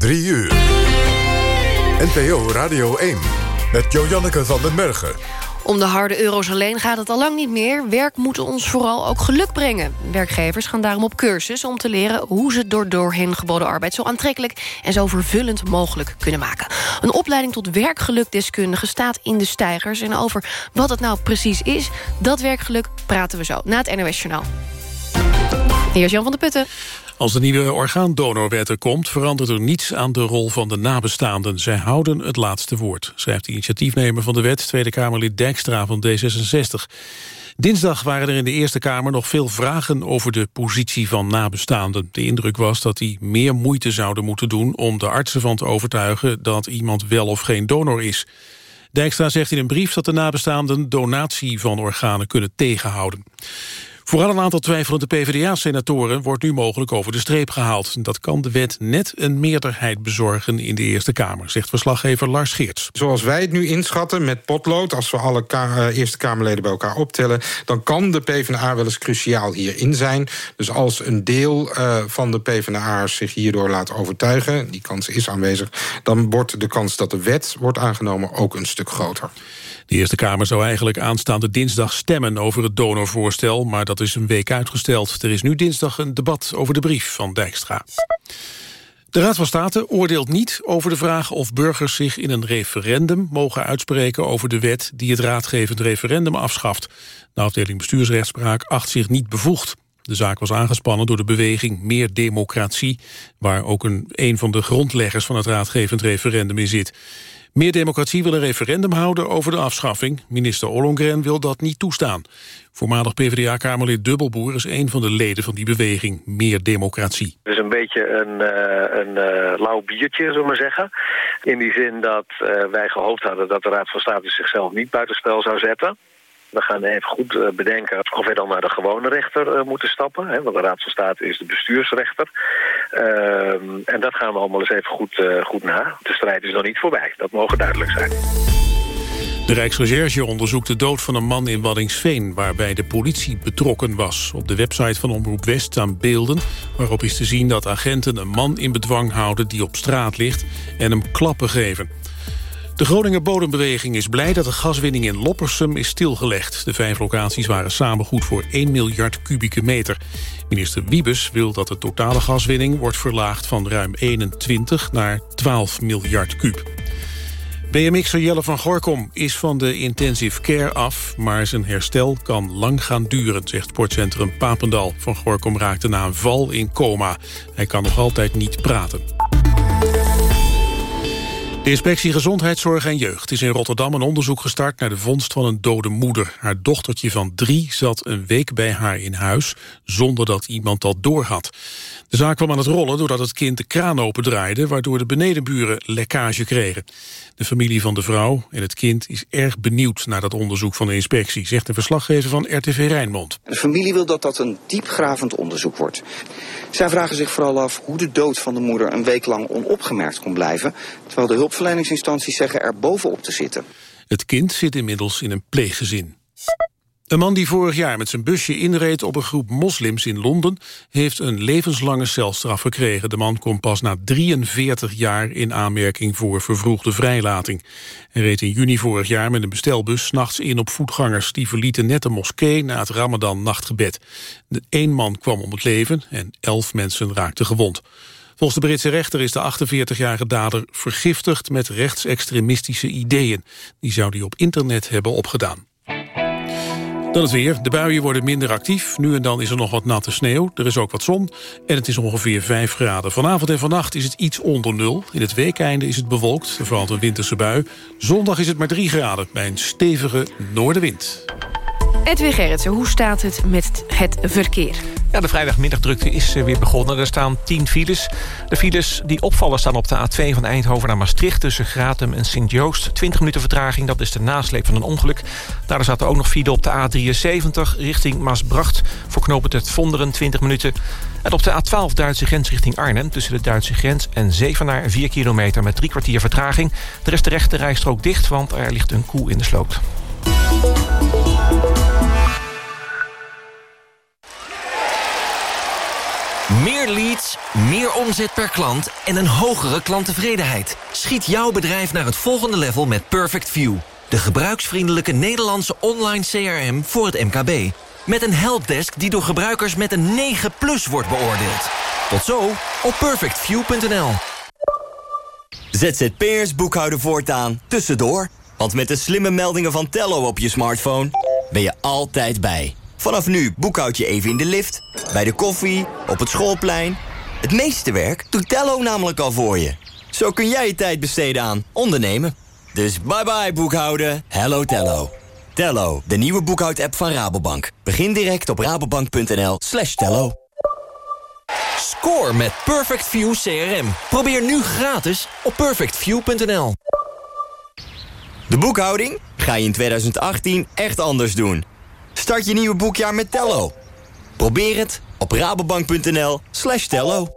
3 uur. NPO Radio 1 met Joanneke van den Bergen. Om de harde euro's alleen gaat het al lang niet meer. Werk moet ons vooral ook geluk brengen. Werkgevers gaan daarom op cursus om te leren... hoe ze door doorheen geboden arbeid zo aantrekkelijk... en zo vervullend mogelijk kunnen maken. Een opleiding tot werkgelukdeskundige staat in de stijgers... en over wat het nou precies is, dat werkgeluk praten we zo... na het NOS Journaal. Hier is Jan van der Putten. Als de nieuwe orgaandonorwet er komt... verandert er niets aan de rol van de nabestaanden. Zij houden het laatste woord, schrijft de initiatiefnemer van de wet... Tweede Kamerlid Dijkstra van D66. Dinsdag waren er in de Eerste Kamer nog veel vragen over de positie van nabestaanden. De indruk was dat die meer moeite zouden moeten doen om de artsen van te overtuigen dat iemand wel of geen donor is. Dijkstra zegt in een brief dat de nabestaanden donatie van organen kunnen tegenhouden. Vooral een aantal twijfelende PvdA-senatoren wordt nu mogelijk over de streep gehaald. Dat kan de wet net een meerderheid bezorgen in de Eerste Kamer, zegt verslaggever Lars Geerts. Zoals wij het nu inschatten met potlood, als we alle eh, Eerste Kamerleden bij elkaar optellen, dan kan de PvdA wel eens cruciaal hierin zijn. Dus als een deel uh, van de PvdA'ers zich hierdoor laat overtuigen, die kans is aanwezig, dan wordt de kans dat de wet wordt aangenomen ook een stuk groter. De Eerste Kamer zou eigenlijk aanstaande dinsdag stemmen over het donorvoorstel, maar dat is een week uitgesteld. Er is nu dinsdag een debat over de brief van Dijkstra. De Raad van State oordeelt niet over de vraag of burgers zich in een referendum mogen uitspreken over de wet die het raadgevend referendum afschaft. De afdeling bestuursrechtspraak acht zich niet bevoegd. De zaak was aangespannen door de beweging Meer Democratie... waar ook een, een van de grondleggers van het raadgevend referendum in zit. Meer Democratie wil een referendum houden over de afschaffing. Minister Ollongren wil dat niet toestaan. Voormalig PvdA-kamerlid Dubbelboer is een van de leden van die beweging Meer Democratie. Het is een beetje een, uh, een uh, lauw biertje, zullen we maar zeggen. In die zin dat uh, wij gehoopt hadden dat de Raad van State zichzelf niet buitenspel zou zetten. We gaan even goed uh, bedenken of wij dan naar de gewone rechter uh, moeten stappen. Hè, want de Raad van State is de bestuursrechter. Uh, en dat gaan we allemaal eens even goed, uh, goed na. De strijd is nog niet voorbij. Dat mogen duidelijk zijn. De Rijksrecherche onderzoekt de dood van een man in Waddingsveen... waarbij de politie betrokken was. Op de website van Omroep West staan beelden... waarop is te zien dat agenten een man in bedwang houden... die op straat ligt en hem klappen geven. De Groninger Bodembeweging is blij dat de gaswinning in Loppersum is stilgelegd. De vijf locaties waren samen goed voor 1 miljard kubieke meter. Minister Wiebes wil dat de totale gaswinning wordt verlaagd van ruim 21 naar 12 miljard kuub. BMX'er Jelle van Gorkom is van de intensive care af... maar zijn herstel kan lang gaan duren, zegt sportcentrum Papendal. Van Gorkom raakte na een val in coma. Hij kan nog altijd niet praten. De inspectie Gezondheidszorg en Jeugd is in Rotterdam een onderzoek gestart naar de vondst van een dode moeder. Haar dochtertje van drie zat een week bij haar in huis zonder dat iemand dat doorhad. De zaak kwam aan het rollen doordat het kind de kraan opendraaide waardoor de benedenburen lekkage kregen. De familie van de vrouw en het kind is erg benieuwd naar dat onderzoek van de inspectie, zegt de verslaggever van RTV Rijnmond. De familie wil dat dat een diepgravend onderzoek wordt. Zij vragen zich vooral af hoe de dood van de moeder een week lang onopgemerkt kon blijven, terwijl de hulpverleningsinstanties zeggen er bovenop te zitten. Het kind zit inmiddels in een pleeggezin. Een man die vorig jaar met zijn busje inreed op een groep moslims in Londen... heeft een levenslange celstraf gekregen. De man komt pas na 43 jaar in aanmerking voor vervroegde vrijlating. Hij reed in juni vorig jaar met een bestelbus s'nachts in op voetgangers... die verlieten net de moskee na het Ramadan-nachtgebed. Eén man kwam om het leven en elf mensen raakten gewond. Volgens de Britse rechter is de 48-jarige dader vergiftigd met rechtsextremistische ideeën. Die zou hij op internet hebben opgedaan. Dan het weer. De buien worden minder actief. Nu en dan is er nog wat natte sneeuw. Er is ook wat zon. En het is ongeveer 5 graden. Vanavond en vannacht is het iets onder nul. In het weekeinde is het bewolkt. Er valt een winterse bui. Zondag is het maar 3 graden bij een stevige noordenwind. Edwin Gerritsen, hoe staat het met het verkeer? Ja, de vrijdagmiddagdrukte is eh, weer begonnen. Er staan 10 files. De files die opvallen staan op de A2 van Eindhoven naar Maastricht... tussen Gratum en Sint-Joost. 20 minuten vertraging, dat is de nasleep van een ongeluk. Daar staat er ook nog file op de A73 richting Maasbracht... voor knooppunt het Vonderen, 20 minuten. En op de A12 Duitse grens richting Arnhem... tussen de Duitse grens en Zevenaar 4 kilometer... met drie kwartier vertraging. Er is de rechte rijstrook dicht, want er ligt een koe in de sloot. Meer leads, meer omzet per klant en een hogere klanttevredenheid. Schiet jouw bedrijf naar het volgende level met Perfect View. De gebruiksvriendelijke Nederlandse online CRM voor het MKB. Met een helpdesk die door gebruikers met een 9 plus wordt beoordeeld. Tot zo op perfectview.nl. ZZP'ers boekhouden voortaan tussendoor. Want met de slimme meldingen van Tello op je smartphone... ben je altijd bij. Vanaf nu boekhoud je even in de lift, bij de koffie, op het schoolplein. Het meeste werk doet Tello namelijk al voor je. Zo kun jij je tijd besteden aan ondernemen. Dus bye bye boekhouden, hello Tello. Tello, de nieuwe boekhoud-app van Rabobank. Begin direct op rabobank.nl slash tello. Score met Perfect View CRM. Probeer nu gratis op perfectview.nl. De boekhouding ga je in 2018 echt anders doen. Start je nieuwe boekjaar met Tello. Probeer het op rabobank.nl slash tello.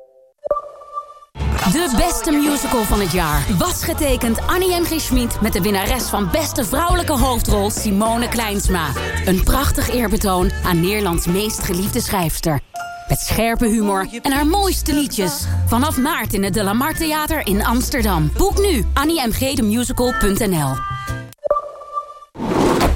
De beste musical van het jaar was getekend Annie M. G. Schmid... met de winnares van beste vrouwelijke hoofdrol Simone Kleinsma. Een prachtig eerbetoon aan Nederlands meest geliefde schrijfster. Met scherpe humor en haar mooiste liedjes. Vanaf maart in het De La Mar Theater in Amsterdam. Boek nu anniemgdemusical.nl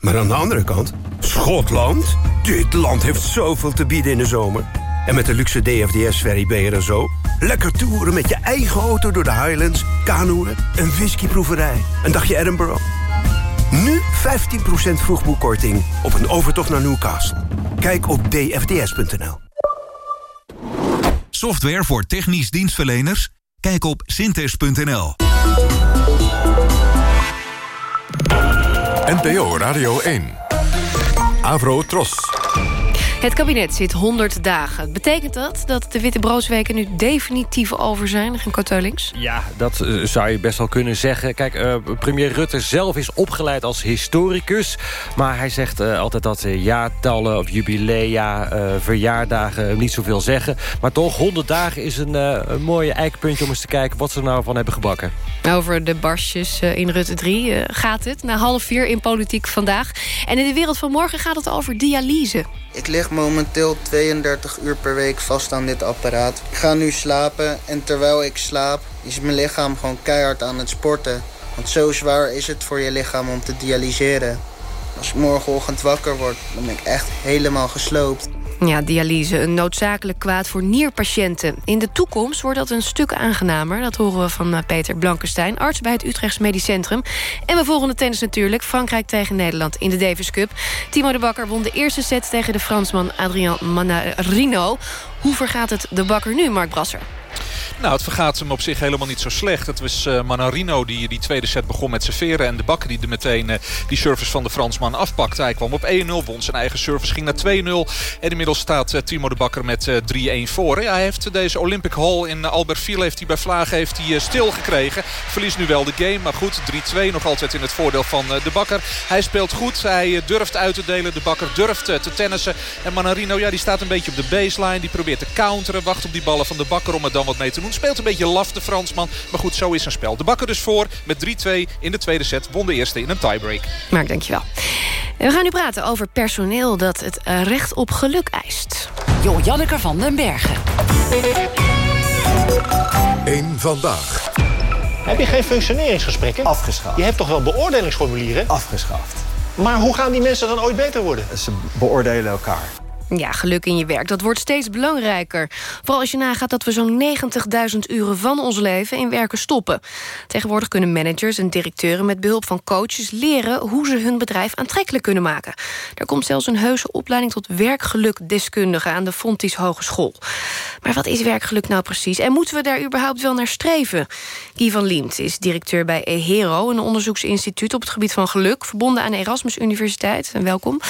Maar aan de andere kant, Schotland? Dit land heeft zoveel te bieden in de zomer. En met de luxe DFDS-ferry ben je er zo. Lekker toeren met je eigen auto door de Highlands, kanoeën, een whiskyproeverij, een dagje Edinburgh. Nu 15% vroegboekkorting op een overtocht naar Newcastle. Kijk op dfds.nl. Software voor technisch dienstverleners? Kijk op synthes.nl. NPO Radio 1. Avro Tros. Het kabinet zit 100 dagen. Betekent dat dat de witte broodsweken nu definitief over zijn? Geen Teulings? Ja, dat uh, zou je best wel kunnen zeggen. Kijk, uh, premier Rutte zelf is opgeleid als historicus. Maar hij zegt uh, altijd dat jaartallen of jubilea, verjaardagen niet zoveel zeggen. Maar toch, 100 dagen is een, een mooie eikpuntje om eens te kijken... wat ze er nou van hebben gebakken. Over de barsjes in Rutte 3 gaat het. Na half vier in Politiek Vandaag. En in de wereld van morgen gaat het over dialyse. Ik lig momenteel 32 uur per week vast aan dit apparaat. Ik ga nu slapen en terwijl ik slaap is mijn lichaam gewoon keihard aan het sporten. Want zo zwaar is het voor je lichaam om te dialyseren. Als ik morgenochtend wakker word, dan ben ik echt helemaal gesloopt. Ja, dialyse, een noodzakelijk kwaad voor nierpatiënten. In de toekomst wordt dat een stuk aangenamer. Dat horen we van eh, Peter Blankenstein, arts bij het Utrechts Medisch Centrum. En we volgen de tennis natuurlijk. Frankrijk tegen Nederland in de Davis Cup. Timo de Bakker won de eerste set tegen de Fransman Adrian Manarino. Hoe vergaat het de Bakker nu, Mark Brasser? Nou, het vergaat hem op zich helemaal niet zo slecht. Het was uh, Manarino die die tweede set begon met serveren. En de bakker die er meteen uh, die service van de Fransman afpakte. Hij kwam op 1-0, won zijn eigen service, ging naar 2-0. En inmiddels staat uh, Timo de Bakker met 3-1 voor. Hij heeft deze Olympic Hall in Albertville heeft hij bij Vlaag heeft hij, stil gekregen. Verliest nu wel de game, maar goed, 3-2 nog altijd in het voordeel van de Bakker. Hij speelt goed, hij durft uit te delen. De Bakker durft te tennissen. En Manarino, ja, die staat een beetje op de baseline. Die probeert te counteren, wacht op die ballen van de Bakker om er dan wat mee te doen. Speelt een beetje laf de Fransman. Maar goed, zo is zijn spel. De Bakker dus voor met 3-2 in de tweede set. Won de eerste in een tiebreak. Mark, dankjewel. En we gaan nu praten over personeel dat het recht op geluk eist. Jo Janneke van den Bergen. Eén vandaag. Heb je geen functioneringsgesprekken? Afgeschaft. Je hebt toch wel beoordelingsformulieren? Afgeschaft. Maar hoe gaan die mensen dan ooit beter worden? Ze beoordelen elkaar. Ja, geluk in je werk, dat wordt steeds belangrijker. Vooral als je nagaat dat we zo'n 90.000 uren van ons leven in werken stoppen. Tegenwoordig kunnen managers en directeuren met behulp van coaches leren... hoe ze hun bedrijf aantrekkelijk kunnen maken. Er komt zelfs een heuse opleiding tot werkgelukdeskundige... aan de Fontys Hogeschool. Maar wat is werkgeluk nou precies? En moeten we daar überhaupt wel naar streven? Guy van Liemt is directeur bij EHERO... een onderzoeksinstituut op het gebied van geluk... verbonden aan de Erasmus Universiteit. En welkom.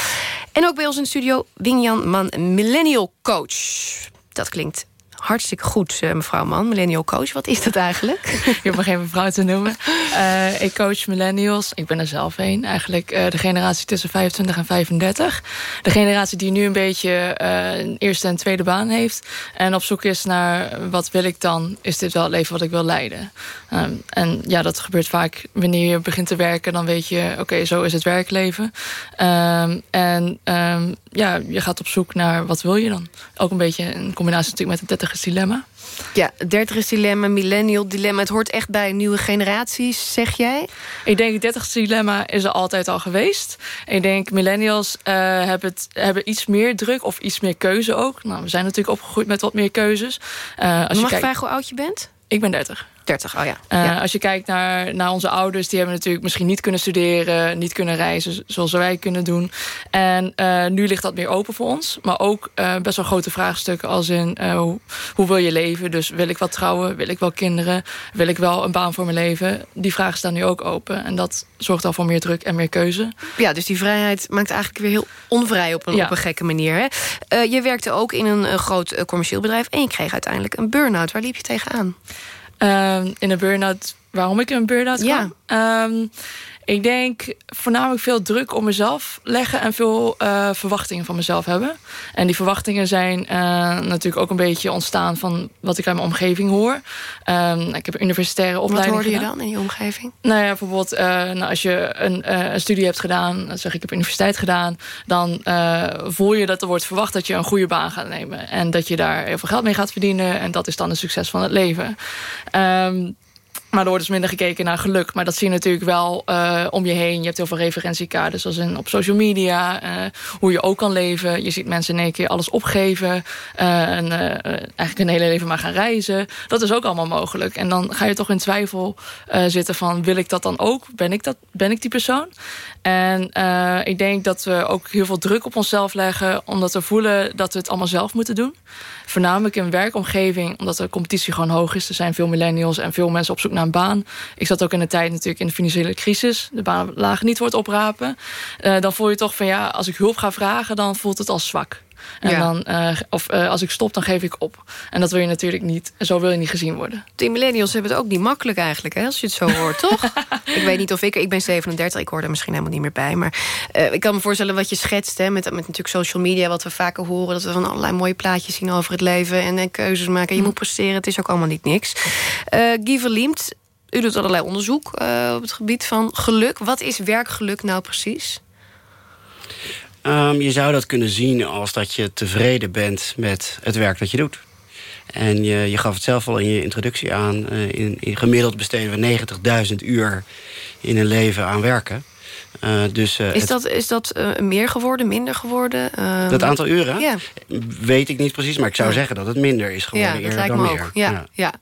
En ook bij ons in de studio Wingjan Man, millennial coach. Dat klinkt Hartstikke goed, uh, mevrouw Man, millennial coach. Wat is dat eigenlijk? Ik heb me geen mevrouw te noemen. Uh, ik coach millennials. Ik ben er zelf een. Eigenlijk uh, de generatie tussen 25 en 35. De generatie die nu een beetje een eerste en tweede baan heeft. En op zoek is naar wat wil ik dan? Is dit wel het leven wat ik wil leiden? Um, en ja, dat gebeurt vaak wanneer je begint te werken. Dan weet je, oké, zo is het werkleven. Um, en um, ja, je gaat op zoek naar wat wil je dan? Ook een beetje een combinatie natuurlijk met het 30 dilemma. Ja, 30 dilemma, millennial dilemma. Het hoort echt bij nieuwe generaties, zeg jij? Ik denk het 30 dilemma is er altijd al geweest. Ik denk millennials uh, hebben, het, hebben iets meer druk of iets meer keuze ook. Nou, we zijn natuurlijk opgegroeid met wat meer keuzes. Uh, als Mag je kijkt... vragen hoe oud je bent? Ik ben 30. 30, oh ja. Uh, ja. Als je kijkt naar, naar onze ouders... die hebben natuurlijk misschien niet kunnen studeren... niet kunnen reizen zoals wij kunnen doen. En uh, nu ligt dat meer open voor ons. Maar ook uh, best wel grote vraagstukken als in... Hoe, hoe, wil je leven? Dus wil ik wel trouwen? Wil ik wel kinderen? Wil ik wel een baan voor mijn leven? Die vragen staan nu ook open. En dat zorgt al voor meer druk en meer keuze. Ja, dus die vrijheid maakt eigenlijk weer heel onvrij... op een, ja. op een gekke manier. Hè? je werkte ook in een groot commercieel bedrijf... en je kreeg uiteindelijk een burn-out. Waar liep je tegenaan? Uh, in een burn-out. Waarom ik in een burn-out ja. ga? Um, ik denk voornamelijk veel druk op mezelf leggen... en veel uh, verwachtingen van mezelf hebben. En die verwachtingen zijn uh, natuurlijk ook een beetje ontstaan... van wat ik uit mijn omgeving hoor. Um, ik heb een universitaire opleiding Wat hoorde gedaan. je dan in je omgeving? Nou ja, bijvoorbeeld uh, nou, als je een, een, studie hebt gedaan... zeg ik, heb universiteit gedaan... dan voel je dat er wordt verwacht dat je een goede baan gaat nemen. En dat je daar heel veel geld mee gaat verdienen. En dat is dan een succes van het leven. Um, maar er wordt dus minder gekeken naar geluk. Maar dat zie je natuurlijk wel uh, om je heen. Je hebt heel veel referentiekaders, zoals in, op social media. Uh, hoe je ook kan leven. Je ziet mensen in één keer alles opgeven. Uh, en eigenlijk een hele leven maar gaan reizen. Dat is ook allemaal mogelijk. En dan ga je toch in twijfel zitten van... wil ik dat dan ook? Ben ik, dat, ben ik die persoon? En ik denk dat we ook heel veel druk op onszelf leggen... omdat we voelen dat we het allemaal zelf moeten doen. Voornamelijk in werkomgeving, omdat de competitie gewoon hoog is. Er zijn veel millennials en veel mensen op zoek naar een baan. Ik zat ook in de tijd natuurlijk in de financiële crisis. De baan lagen niet wordt oprapen. Uh, dan voel je toch van ja, als ik hulp ga vragen... dan voelt het als zwak. En Ja. dan, uh, of uh, als ik stop, dan geef ik op. En dat wil je natuurlijk niet. Zo wil je niet gezien worden. Die millennials hebben het ook niet makkelijk eigenlijk, hè, als je het zo hoort, toch? ik weet niet of ik... Ik ben 37, ik hoor er misschien helemaal niet meer bij. Maar uh, ik kan me voorstellen wat je schetst, hè, met, met natuurlijk social media... wat we vaker horen, dat we van allerlei mooie plaatjes zien over het leven... en, en keuzes maken. Je moet presteren, het is ook allemaal niet niks. Uh, Guy Verliemt, u doet allerlei onderzoek uh, op het gebied van geluk. Wat is werkgeluk nou precies? Um, je zou dat kunnen zien als dat je tevreden bent met het werk dat je doet. En je, je gaf het zelf al in je introductie aan. In, in gemiddeld besteden we 90.000 uur in een leven aan werken. Uh, dus, uh, is, dat, is dat uh, meer geworden, minder geworden? dat aantal uren? Ja. Weet ik niet precies, maar ik zou ja. zeggen dat het minder is geworden ja, dat lijkt dan me meer. Ook. Ja, ja.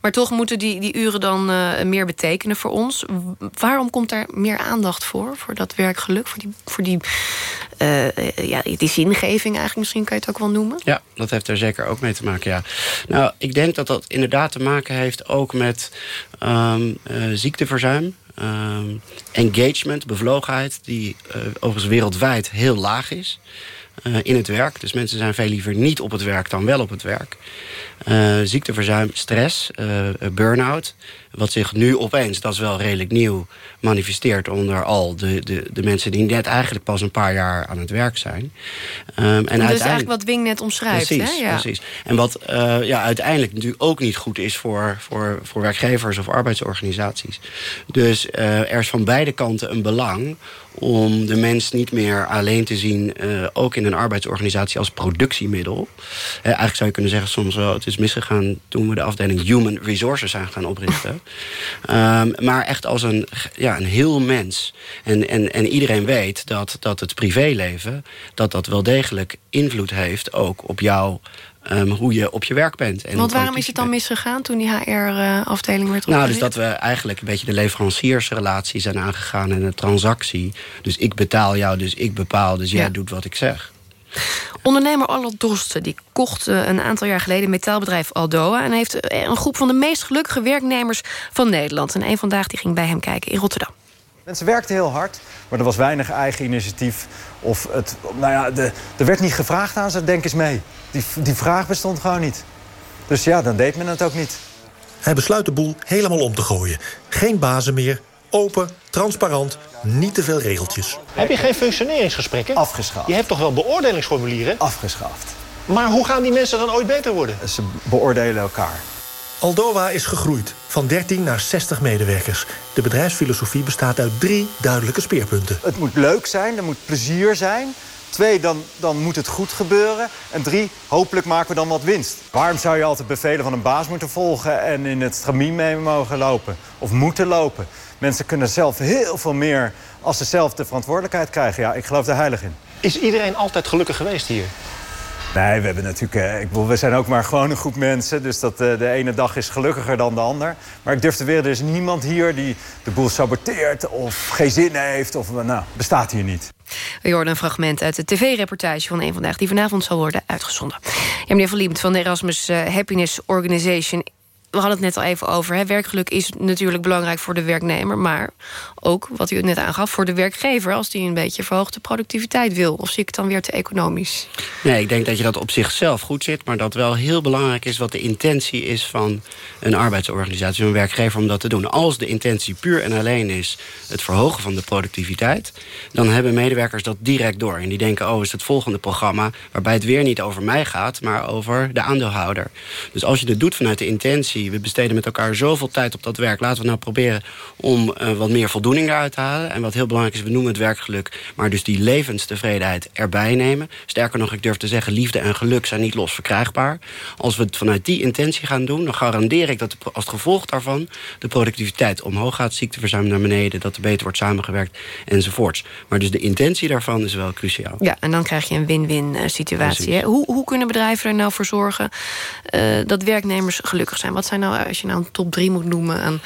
Maar toch moeten die, die uren dan meer betekenen voor ons. Waarom komt daar meer aandacht voor? Voor dat werkgeluk? Voor die, voor die, ja, die zingeving eigenlijk misschien kan je het ook wel noemen? Ja, dat heeft er zeker ook mee te maken, ja. Nou, ik denk dat dat inderdaad te maken heeft ook met um, ziekteverzuim. Um, engagement, bevlogenheid, die uh, overigens wereldwijd heel laag is uh, in het werk. Dus mensen zijn veel liever niet op het werk dan wel op het werk. Uh, ziekteverzuim, stress, burn-out. Wat zich nu opeens, dat is wel redelijk nieuw, manifesteert onder al de, de, de mensen die net eigenlijk pas een paar jaar aan het werk zijn. Um, en dat uiteindelijk... is eigenlijk wat Wing net omschrijft. Precies, hè? Ja. precies. En wat ja, uiteindelijk natuurlijk ook niet goed is voor, voor, voor werkgevers of arbeidsorganisaties. Dus er is van beide kanten een belang om de mens niet meer alleen te zien, uh, ook in een arbeidsorganisatie als productiemiddel. eigenlijk zou je kunnen zeggen soms wel, het is misgegaan toen we de afdeling Human Resources zijn gaan oprichten. Um, maar echt als een, ja, een heel mens. En, en, en iedereen weet dat, dat het privéleven... dat dat wel degelijk invloed heeft ook op jou... Um, hoe je op je werk bent. En Want waarom is het dan misgegaan toen die HR-afdeling werd opgericht? Nou, dus dat we eigenlijk een beetje de leveranciersrelatie zijn aangegaan... en de transactie. Dus ik betaal jou, dus ik bepaal, dus jij ja. doet wat ik zeg. Ondernemer Arnold Drosten die kocht een aantal jaar geleden metaalbedrijf Aldoa... en heeft een groep van de meest gelukkige werknemers van Nederland. En een vandaag die ging bij hem kijken in Rotterdam. Mensen werkten heel hard, maar er was weinig eigen initiatief. Of het, nou ja, de, er werd niet gevraagd aan ze, denk eens mee. Die, die vraag bestond gewoon niet. Dus ja, dan deed men het ook niet. Hij besluit de boel helemaal om te gooien. Geen bazen meer, open, transparant, niet te veel regeltjes. Heb je geen functioneringsgesprekken? Afgeschaft. Je hebt toch wel beoordelingsformulieren? Afgeschaft. Maar hoe gaan die mensen dan ooit beter worden? Ze beoordelen elkaar. Aldoa is gegroeid, van 13 naar 60 medewerkers. De bedrijfsfilosofie bestaat uit drie duidelijke speerpunten. Het moet leuk zijn, er moet plezier zijn. Twee, dan, dan moet het goed gebeuren. En drie, hopelijk maken we dan wat winst. Waarom zou je altijd bevelen van een baas moeten volgen... en in het stramien mee mogen lopen? Of moeten lopen? Mensen kunnen zelf heel veel meer als ze zelf de verantwoordelijkheid krijgen. Ja, ik geloof er heilig in. Is iedereen altijd gelukkig geweest hier? Nee, we hebben natuurlijk. eh, Ik bedoel, we zijn ook maar gewoon een groep mensen. Dus dat eh, de ene dag is gelukkiger dan de ander. Maar ik durf te weer, er is niemand hier die de boel saboteert of geen zin heeft. Of nou, bestaat hier niet. We hoorden een fragment uit de tv-reportage van een vandaag... die vanavond zal worden uitgezonden. Ja, meneer Van Liemt van de Erasmus eh, Happiness Organization... We hadden het net al even over. Hè. Werkgeluk is natuurlijk belangrijk voor de werknemer... maar ook, wat u net aangaf, voor de werkgever... als die een beetje verhoogde productiviteit wil. Of zie ik het dan weer te economisch? Nee, ik denk dat je dat op zichzelf goed zit... maar dat wel heel belangrijk is wat de intentie is van een arbeidsorganisatie... een werkgever om dat te doen. Als de intentie puur en alleen is het verhogen van de productiviteit... dan hebben medewerkers dat direct door. En die denken, oh, is het volgende programma... waarbij het weer niet over mij gaat, maar over de aandeelhouder. Dus als je dit doet vanuit de intentie... we besteden met elkaar zoveel tijd op dat werk... laten we nou proberen om uh, wat meer voldoening eruit te halen. En wat heel belangrijk is, we noemen het werkgeluk... maar dus die levenstevredenheid erbij nemen. Sterker nog, ik durf te zeggen, liefde en geluk zijn niet los verkrijgbaar. Als we het vanuit die intentie gaan doen... dan garandeer ik dat de, als gevolg daarvan de productiviteit omhoog gaat... ziekteverzuim naar beneden, dat er beter wordt samengewerkt enzovoorts. Maar dus de intentie daarvan is wel cruciaal. Ja, en dan krijg je een win-win uh, situatie. Hè? Hoe, hoe kunnen bedrijven er nou voor zorgen... Uh, dat werknemers gelukkig zijn? Wat zijn nou, als je nou een top 3 moet noemen... aan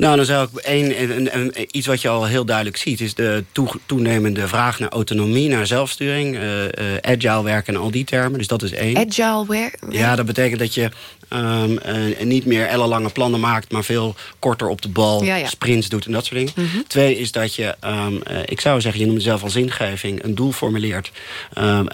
nou, dan zou ik één, een, een, iets wat je al heel duidelijk ziet... is de toe, toenemende vraag naar autonomie, naar zelfsturing... Uh, uh, agile werken en al die termen, dus dat is één. Agile werken? Ja, dat betekent dat je um, uh, niet meer ellenlange plannen maakt... maar veel korter op de bal, ja, ja. sprints doet en dat soort dingen. Mm -hmm. Twee is dat je, um, ik zou zeggen, je noemt zelf al zingeving... een doel formuleert um,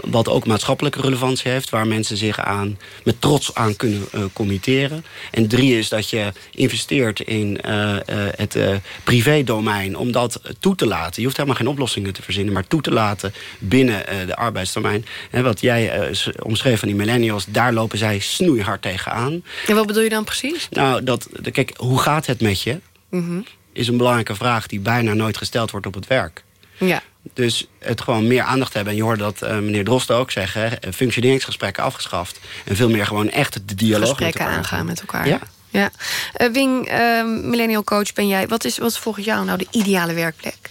wat ook maatschappelijke relevantie heeft... waar mensen zich aan, met trots aan kunnen committeren. En drie is dat je investeert in uh, uh, het uh, privédomein om dat toe te laten. Je hoeft helemaal geen oplossingen te verzinnen, maar toe te laten binnen de arbeidstermijn. En wat jij omschreef van die millennials, daar lopen zij snoeihard tegenaan. En wat bedoel je dan precies? Nou, dat, kijk, hoe gaat het met je? Mm -hmm. Is een belangrijke vraag die bijna nooit gesteld wordt op het werk. Ja. Dus het gewoon meer aandacht hebben. En je hoorde dat uh, meneer Drosten ook zeggen. Functioneringsgesprekken afgeschaft. En veel meer gewoon echt de dialoog Gesprekken met elkaar. aangaan met elkaar. Ja. Ja. Uh, Wing, uh, millennial coach ben jij. Wat is, wat is volgens jou nou de ideale werkplek?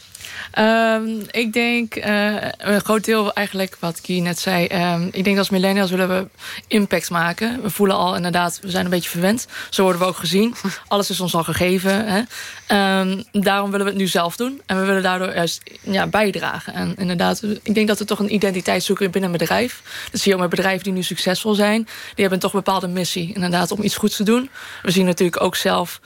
Um, ik denk uh, een groot deel eigenlijk wat Guy net zei. Um, ik denk als millennials willen we impact maken. We voelen al inderdaad, we zijn een beetje verwend. Zo worden we ook gezien. Alles is ons al gegeven. Hè? Um, daarom willen we het nu zelf doen. En we willen daardoor juist ja, bijdragen. En inderdaad, ik denk dat we toch een identiteit zoeken binnen een bedrijf. Dat zie je ook met bedrijven die nu succesvol zijn. Die hebben toch een bepaalde missie. Inderdaad, om iets goeds te doen. We zien natuurlijk ook zelf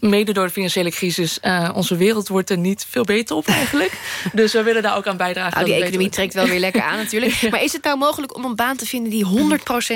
mede door de financiële crisis... Uh, onze wereld wordt er niet veel beter op eigenlijk. dus we willen daar ook aan bijdragen. Nou, die economie trekt wel weer lekker aan natuurlijk. ja. Maar is het nou mogelijk om een baan te vinden die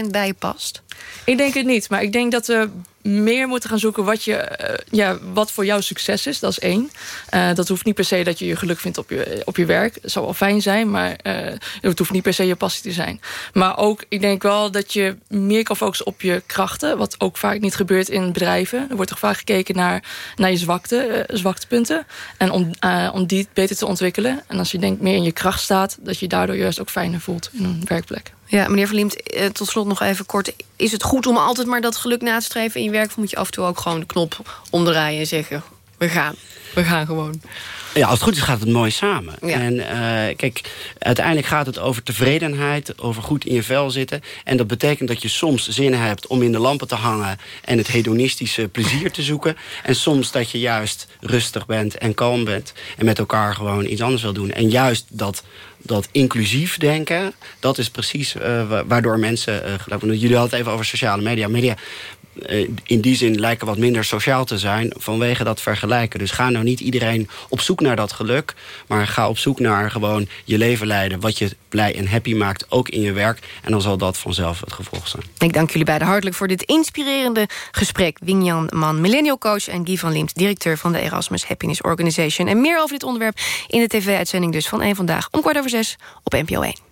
100% bij je past? Ik denk het niet. Maar ik denk dat we meer moeten gaan zoeken wat, je, uh, ja, wat voor jou succes is. Dat is één. Uh, dat hoeft niet per se dat je je geluk vindt op je, op je werk. Dat zou wel fijn zijn, maar uh, het hoeft niet per se je passie te zijn. Maar ook, ik denk wel dat je meer kan focussen op je krachten. Wat ook vaak niet gebeurt in bedrijven. Er wordt toch vaak gekeken naar, naar je zwakte, zwaktepunten. En om, om die beter te ontwikkelen. En als je denkt meer in je kracht staat... dat je daardoor juist ook fijner voelt in een werkplek. Ja, meneer Verliemt, tot slot nog even kort. Is het goed om altijd maar dat geluk na te streven in je werk? Of moet je af en toe ook gewoon de knop omdraaien en zeggen... we gaan, we gaan gewoon. Ja, als het goed is gaat het mooi samen. Ja. En uh, kijk, uiteindelijk gaat het over tevredenheid, over goed in je vel zitten. En dat betekent dat je soms zin hebt om in de lampen te hangen... en het hedonistische plezier te zoeken. En soms dat je juist rustig bent en kalm bent... en met elkaar gewoon iets anders wil doen. En juist dat dat inclusief denken, dat is precies uh, waardoor mensen... Uh, jullie hadden het even over sociale media. Media eh, in die zin lijken wat minder sociaal te zijn vanwege dat vergelijken. Dus ga nou niet iedereen op zoek naar dat geluk, maar ga op zoek naar gewoon je leven leiden, wat je blij en happy maakt, ook in je werk. En dan zal dat vanzelf het gevolg zijn. Ik dank jullie beiden hartelijk voor dit inspirerende gesprek. Wing-Jan Man, millennial coach en Guy van Liemt, directeur van de Erasmus Happiness Organization. En meer over dit onderwerp in de tv-uitzending dus van 1 Vandaag om kwart over zes op NPO 1.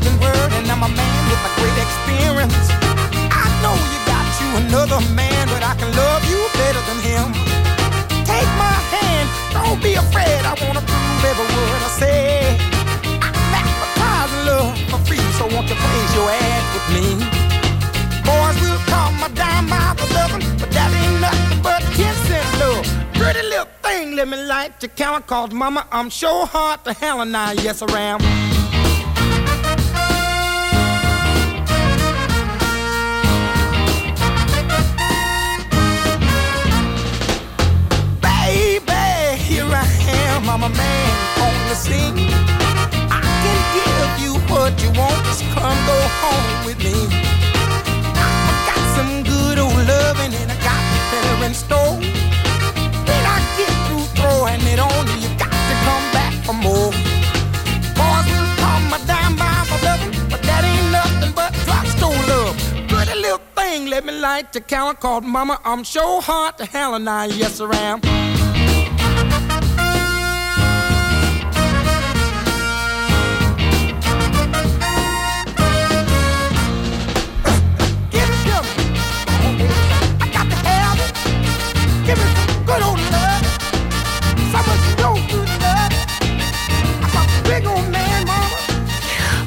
Than word, and I'm a man with a great experience. I know you got you another man, but I can love you better than him. Take my hand, don't be afraid. I wanna prove every word I say. I'm advertising love for free, so won't you praise your ad with me? Boys will come a dime by the dozen, but that ain't nothing but cent love. Pretty little thing, let me light your count, cause mama, I'm sure hard to hell now, yes I am. Here I am, I'm a man on the scene. I can give you what you want, just come go home with me. I got some good old loving and I got better in store. When I get through throwing it on you, you got to come back for more. Boys will come a dime by my loving, but that ain't nothing but drugstore love. Pretty little thing, let me light the count called mama. I'm sure hard to hell and I, yes I am. Bye.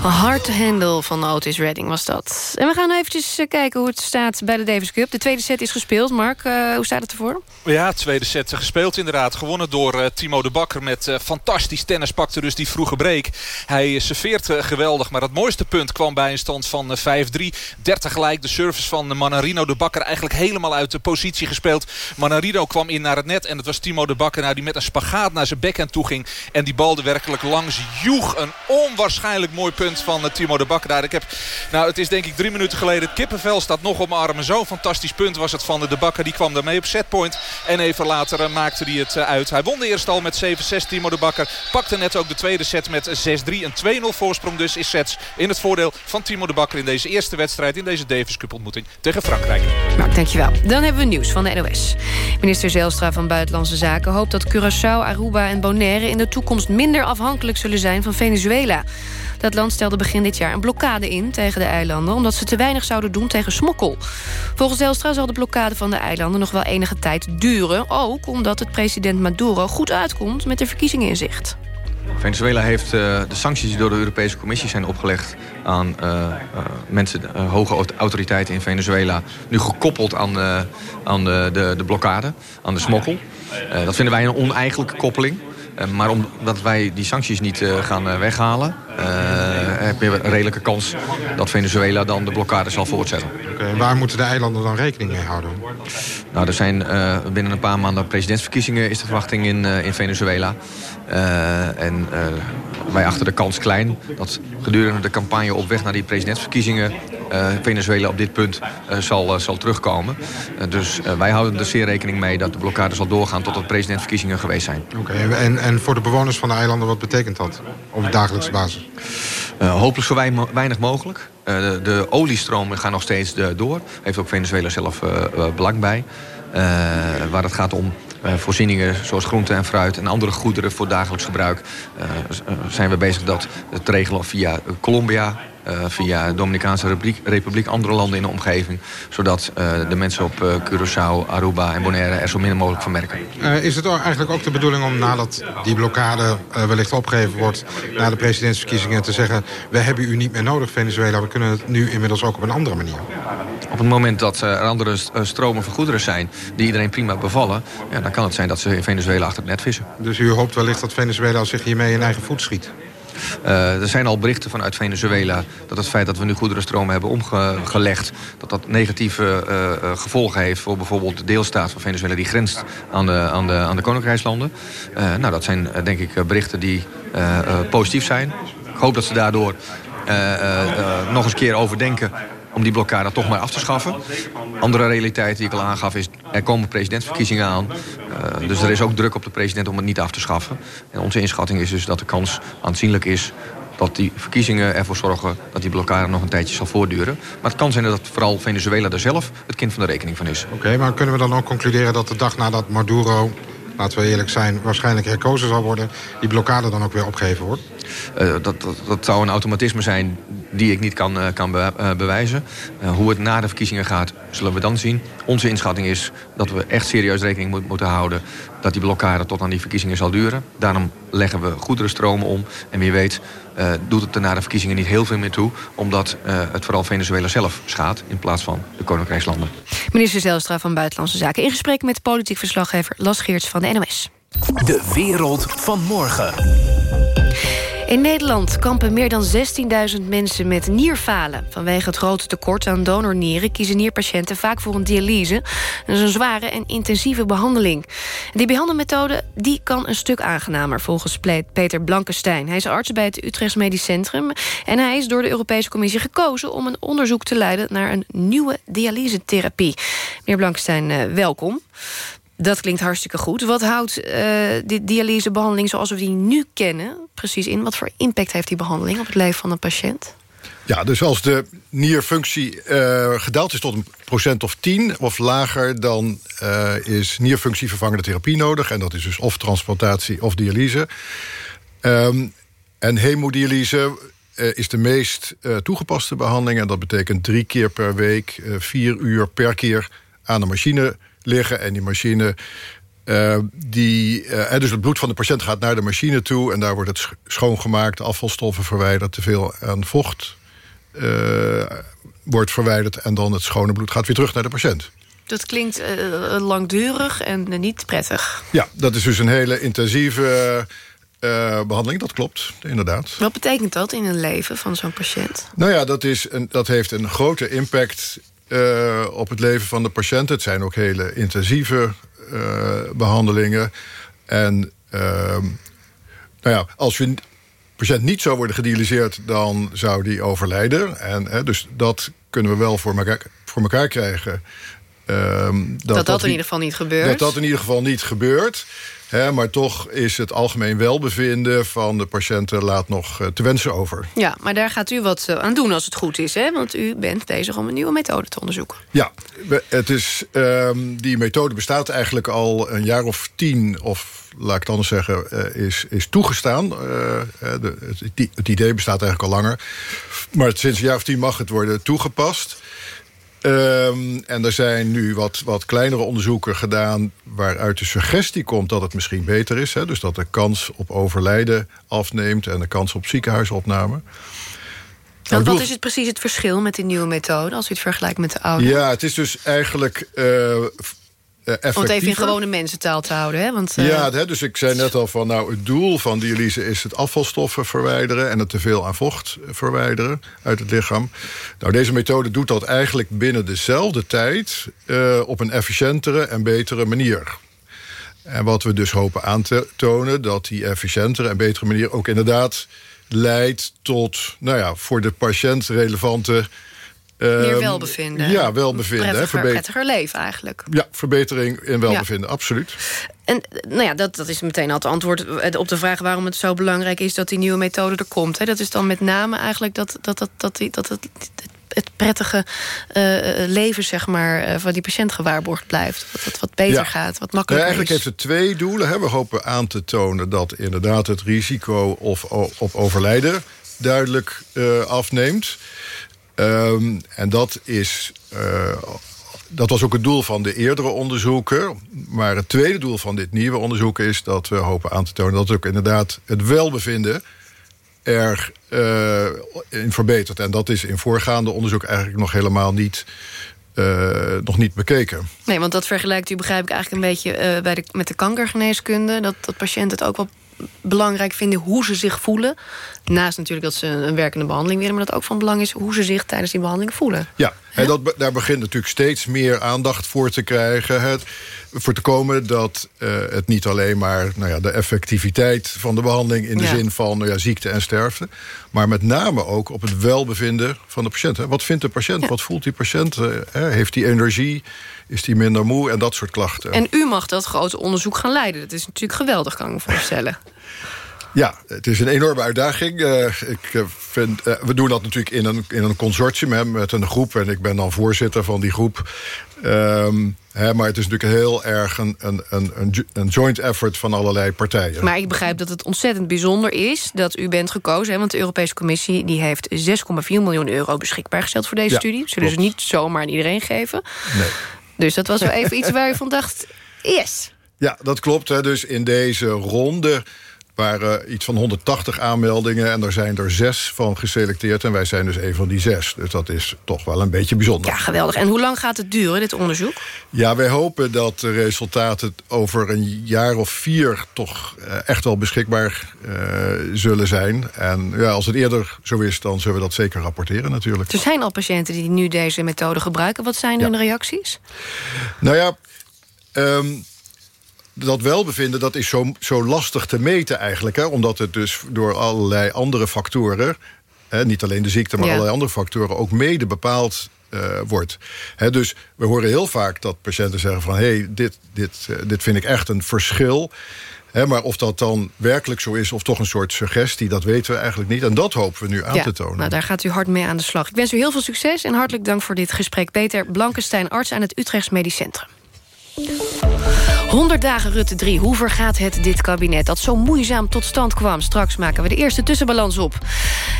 Hard Handle van Otis Redding was dat. En we gaan eventjes eh, kijken hoe het staat bij de Davis Cup. De tweede set is gespeeld. Mark, eh, hoe staat het ervoor? Ja, tweede set gespeeld inderdaad. Gewonnen door eh, Timo de Bakker met fantastisch tennis. Pakte dus die vroege break. Hij serveert geweldig. Maar het mooiste punt kwam bij een stand van eh, 5-3. 30 gelijk. De service van Manarino de Bakker eigenlijk helemaal uit de positie gespeeld. Manarino kwam in naar het net. En het was Timo de Bakker nou, die met een spagaat naar zijn backhand toe ging. En die bal er werkelijk langs joeg. Een onwaarschijnlijk mooi punt van eh, Timo de Bakker daar. Ik heb, nou, het is denk ik drie minuten geleden. Het kippenvel staat nog mijn armen. Zo'n fantastisch punt was het van de Bakker. Die kwam daarmee op setpoint. En even later eh, maakte hij het eh, uit. Hij won de eerste al met 7-6 Timo de Bakker. Pakte net ook de tweede set met 6-3. Een 2-0 voorsprong dus is sets in het voordeel van Timo de Bakker... in deze eerste wedstrijd in deze Davis Cup ontmoeting tegen Frankrijk. Mark, dankjewel. Dan hebben we nieuws van de NOS. Minister Zijlstra van Buitenlandse Zaken hoopt dat Curaçao, Aruba en Bonaire... in de toekomst minder afhankelijk zullen zijn van Venezuela. Dat land stelde begin dit jaar een blokkade in tegen de eilanden... omdat ze te weinig zouden doen tegen smokkel. Volgens Zijlstra zal de blokkade van de eilanden nog wel enige tijd duren. Ook omdat het president Maduro goed uitkomt met de verkiezingen in zicht. Venezuela heeft uh, de sancties die door de Europese Commissie zijn opgelegd aan uh, uh, mensen, hoge autoriteiten in Venezuela, nu gekoppeld aan, aan de, de, de, blokkade, aan de smokkel. dat vinden wij een oneigenlijke koppeling. Maar omdat wij die sancties niet gaan weghalen, heb je een redelijke kans dat Venezuela dan de blokkade zal voortzetten. Okay, waar moeten de eilanden dan rekening mee houden? Nou, er zijn binnen een paar maanden presidentsverkiezingen is de verwachting in, in Venezuela. Uh, en uh, wij achten de kans klein dat gedurende de campagne op weg naar die presidentsverkiezingen uh, Venezuela op dit punt zal, zal terugkomen. dus wij houden er zeer rekening mee dat de blokkade zal doorgaan tot de presidentsverkiezingen geweest zijn. Oké, okay, en, en voor de bewoners van de eilanden, wat betekent dat op dagelijkse basis? hopelijk zo weinig mogelijk. De, de, oliestromen gaan nog steeds door. Heeft ook Venezuela zelf belang bij. waar het gaat om voorzieningen zoals groente en fruit en andere goederen voor dagelijks gebruik. Uh, zijn we bezig dat te regelen via Colombia, via de Dominicaanse Republiek, Republiek, andere landen in de omgeving. Zodat uh, de mensen op uh, Curaçao, Aruba en Bonaire er zo min mogelijk van merken. is het eigenlijk ook de bedoeling om nadat die blokkade wellicht opgegeven wordt... na de presidentsverkiezingen te zeggen... we hebben u niet meer nodig, Venezuela. We kunnen het nu inmiddels ook op een andere manier. Op het moment dat er andere stromen van goederen zijn... die iedereen prima bevallen... Ja, dan kan het zijn dat ze in Venezuela achter het net vissen. Dus u hoopt wellicht dat Venezuela zich hiermee in eigen voet schiet? Uh, er zijn al berichten vanuit Venezuela dat het feit dat we nu goederenstromen hebben omgelegd... dat dat negatieve uh, gevolgen heeft voor bijvoorbeeld de deelstaat van Venezuela... die grenst aan de, aan de, aan de Koninkrijkslanden. Nou, dat zijn denk ik berichten die positief zijn. Ik hoop dat ze daardoor nog eens keer overdenken om die blokkade toch maar af te schaffen. Andere realiteit die ik al aangaf is... er komen presidentsverkiezingen aan. Uh, dus er is ook druk op de president om het niet af te schaffen. En onze inschatting is dus dat de kans aanzienlijk is dat die verkiezingen ervoor zorgen dat die blokkade nog een tijdje zal voortduren. Maar het kan zijn dat vooral Venezuela er zelf het kind van de rekening van is. Oké, maar kunnen we dan ook concluderen dat de dag nadat Maduro laten we eerlijk zijn, waarschijnlijk herkozen zal worden... die blokkade dan ook weer opgegeven wordt? Uh, dat, dat, dat, zou een automatisme zijn die ik niet kan, uh, kan be, uh, bewijzen. hoe het na de verkiezingen gaat, zullen we dan zien. Onze inschatting is dat we echt serieus rekening moet, moeten houden... dat die blokkade tot aan die verkiezingen zal duren. Daarom leggen we goederenstromen om. En wie weet uh, doet het er na de verkiezingen niet heel veel meer toe... omdat uh, het vooral Venezuela zelf schaadt... in plaats van de Koninkrijkslanden. Minister Zelstra van Buitenlandse Zaken... in gesprek met politiek verslaggever Las Geerts van de NOS. De wereld van morgen. In Nederland kampen meer dan 16.000 mensen met nierfalen. Vanwege het grote tekort aan donornieren kiezen nierpatiënten vaak voor een dialyse. Dat is een zware en intensieve behandeling. Die behandelmethode die kan een stuk aangenamer volgens Peter Blankenstein. Hij is arts bij het Utrechts Medisch Centrum. En hij is door de Europese Commissie gekozen om een onderzoek te leiden naar een nieuwe dialysetherapie. Meneer Blankenstein, welkom. Dat klinkt hartstikke goed. Wat houdt uh, dit dialysebehandeling zoals we die nu kennen precies in? Wat voor impact heeft die behandeling op het leven van een patiënt? Ja, dus als de nierfunctie uh, gedaald is tot een procent of 10 of lager... dan uh, is nierfunctievervangende therapie nodig. En dat is dus of transplantatie of dialyse. Um, en hemodialyse is de meest toegepaste behandeling. En dat betekent drie keer per week, vier uur per keer aan de machine liggen. En die machine... Uh, die, uh, dus het bloed van de patiënt gaat naar de machine toe... en daar wordt het schoongemaakt, afvalstoffen verwijderd... te veel aan vocht uh, wordt verwijderd... en dan het schone bloed gaat weer terug naar de patiënt. Dat klinkt langdurig en niet prettig. Ja, dat is dus een hele intensieve behandeling, dat klopt, inderdaad. Wat betekent dat in een leven van zo'n patiënt? Nou ja, dat, is een, dat heeft een grote impact uh, op het leven van de patiënt. Het zijn ook hele intensieve uh, behandelingen. En uh, nou ja, als de patiënt niet zou worden gedialyseerd... dan zou die overlijden. En, dus dat kunnen we wel voor elkaar, voor elkaar krijgen. Ehm, dat, dat dat in ieder geval niet gebeurt. Dat dat in ieder geval niet gebeurt maar toch is het algemeen welbevinden van de patiënten laat nog eh, te wensen over. Ja, maar daar gaat u wat eh, aan doen als het goed is. Hè? Want u bent bezig om een nieuwe methode te onderzoeken. Ja, het is, um, die methode bestaat eigenlijk al een jaar of tien... of laat ik het anders zeggen, uh, is, is toegestaan. Uh, de, het, het, idee bestaat eigenlijk al langer. Maar sinds een jaar of tien mag het worden toegepast... Um, en er zijn nu wat, wat kleinere onderzoeken gedaan... waaruit de suggestie komt dat het misschien beter is. Hè? Dus dat de kans op overlijden afneemt... en de kans op ziekenhuisopname. Nou, wat is het precies het verschil met die nieuwe methode... als u het vergelijkt met de oude? Ja, het is dus eigenlijk... Uh, uh, Om het even in gewone mensentaal te houden. Hè? Want. Ja, dus ik zei net al van... nou, het doel van dialyse is het afvalstoffen verwijderen... en het teveel aan vocht verwijderen uit het lichaam. Nou, deze methode doet dat eigenlijk binnen dezelfde tijd... Uh, op een efficiëntere en betere manier. En wat we dus hopen aan te tonen... dat die efficiëntere en betere manier ook inderdaad leidt tot... nou ja, voor de patiënt relevante meer ehm, welbevinden. Ja, welbevinden. Prettiger, hè, prettiger leven eigenlijk. Ja, verbetering in welbevinden, absoluut. En nou ja, dat, dat is meteen al het antwoord op de vraag... waarom het zo belangrijk is dat die nieuwe methode er komt. Hè. Dat is dan met name eigenlijk dat, dat, dat, dat, dat, dat het het prettige uh, leven zeg maar, van die patiënt gewaarborgd blijft. Wat, wat, wat beter gaat, wat makkelijker ja, Eigenlijk is. heeft het twee doelen. Hè. We hopen aan te tonen dat inderdaad het risico of, op overlijden duidelijk uh, afneemt. Um, en dat is... Uh, dat was ook het doel van de eerdere onderzoeken. Maar het tweede doel van dit nieuwe onderzoek is dat we hopen aan te tonen... dat ook inderdaad het welbevinden erg uh, in verbetert. En dat is in voorgaande onderzoek eigenlijk nog helemaal niet... Uh, nog niet bekeken. Nee, want dat vergelijkt u, begrijp ik, eigenlijk een beetje bij de, met de kankergeneeskunde. Dat, dat patiënten het ook wel belangrijk vinden hoe ze zich voelen. Naast natuurlijk dat ze een werkende behandeling willen... maar dat ook van belang is hoe ze zich tijdens die behandeling voelen. Ja, en dat, daar begint natuurlijk steeds meer aandacht voor te krijgen. Het, voor te komen dat uh, het niet alleen maar nou ja, de effectiviteit van de behandeling... in de Ja. zin van nou ja, ziekte en sterfte... maar met name ook op het welbevinden van de patiënt. Hè. Wat vindt de patiënt? Wat voelt die patiënt? Eh? Heeft hij energie? Is hij minder moe? En dat soort klachten. En u mag dat grote onderzoek gaan leiden. Dat is natuurlijk geweldig, kan ik me voorstellen. Ja, het is een enorme uitdaging. Uh, ik uh, vind, uh, we doen dat natuurlijk in een, in een consortium hè, met een groep. En ik ben dan voorzitter van die groep. Um, hè, maar het is natuurlijk heel erg een, een, een, een joint effort van allerlei partijen. Maar ik begrijp dat het ontzettend bijzonder is dat u bent gekozen. Hè, want de Europese Commissie die heeft 6,4 miljoen euro beschikbaar gesteld voor deze Ja, studie. Zullen ze klopt. niet zomaar aan iedereen geven. Nee. Dus dat was wel even iets waar u van dacht... yes. Ja, dat klopt. Hè. Dus in deze ronde waren iets van 180 aanmeldingen... en er zijn er zes van geselecteerd. En wij zijn dus een van die zes. Dus dat is toch wel een beetje bijzonder. Ja, geweldig. En hoe lang gaat het duren, dit onderzoek? Ja, wij hopen dat de resultaten over een jaar of vier... toch eh, echt wel beschikbaar eh, zullen zijn. En ja, als het eerder zo is, dan zullen we dat zeker rapporteren natuurlijk. Er zijn al patiënten die nu deze methode gebruiken. Wat zijn hun reacties? Nou ja, ehm, dat welbevinden dat is zo, zo lastig te meten eigenlijk. Hè? Omdat het dus door allerlei andere factoren... Hè, niet alleen de ziekte, maar Ja. allerlei andere factoren... ook mede bepaald eh, wordt. Hè, dus we horen heel vaak dat patiënten zeggen van... hé, hey, dit, dit, eh, dit vind ik echt een verschil... Hè, maar of dat dan werkelijk zo is of toch een soort suggestie... dat weten we eigenlijk niet. En dat hopen we nu aan ja, te tonen. Nou, daar gaat u hard mee aan de slag. Ik wens u heel veel succes en hartelijk dank voor dit gesprek. Peter Blankenstein, arts aan het Utrechts Medisch Centrum. 100 dagen Rutte 3. Hoe vergaat het dit kabinet dat zo moeizaam tot stand kwam? Straks maken we de eerste tussenbalans op.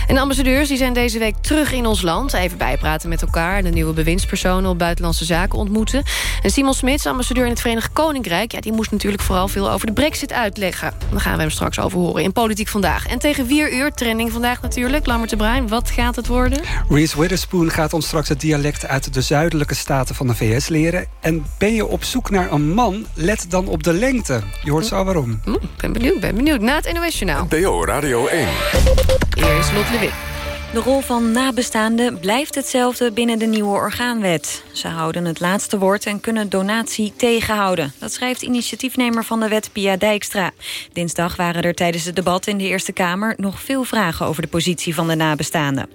En de ambassadeurs die zijn deze week terug in ons land. Even bijpraten met elkaar. De nieuwe bewindspersonen op buitenlandse zaken ontmoeten. En Simon Smits, ambassadeur in het Verenigd Koninkrijk... Ja, die moest natuurlijk vooral veel over de brexit uitleggen. Daar gaan we hem straks over horen in Politiek Vandaag. En tegen 4 uur, trending vandaag natuurlijk. Lammert de Bruin, wat gaat het worden? Reese Witherspoon gaat ons straks het dialect uit de zuidelijke staten van de VS leren. En ben je op zoek naar een man, let dan op de lengte. Je hoort zo waarom. Hm, ben benieuwd, ben benieuwd. Na het NOS Journaal. NPO Radio 1. Hier is Lot Lewin. De rol van nabestaanden blijft hetzelfde binnen de nieuwe orgaanwet. Ze houden het laatste woord en kunnen donatie tegenhouden. Dat schrijft initiatiefnemer van de wet Pia Dijkstra. Dinsdag waren er tijdens het debat in de Eerste Kamer... nog veel vragen over de positie van de nabestaanden.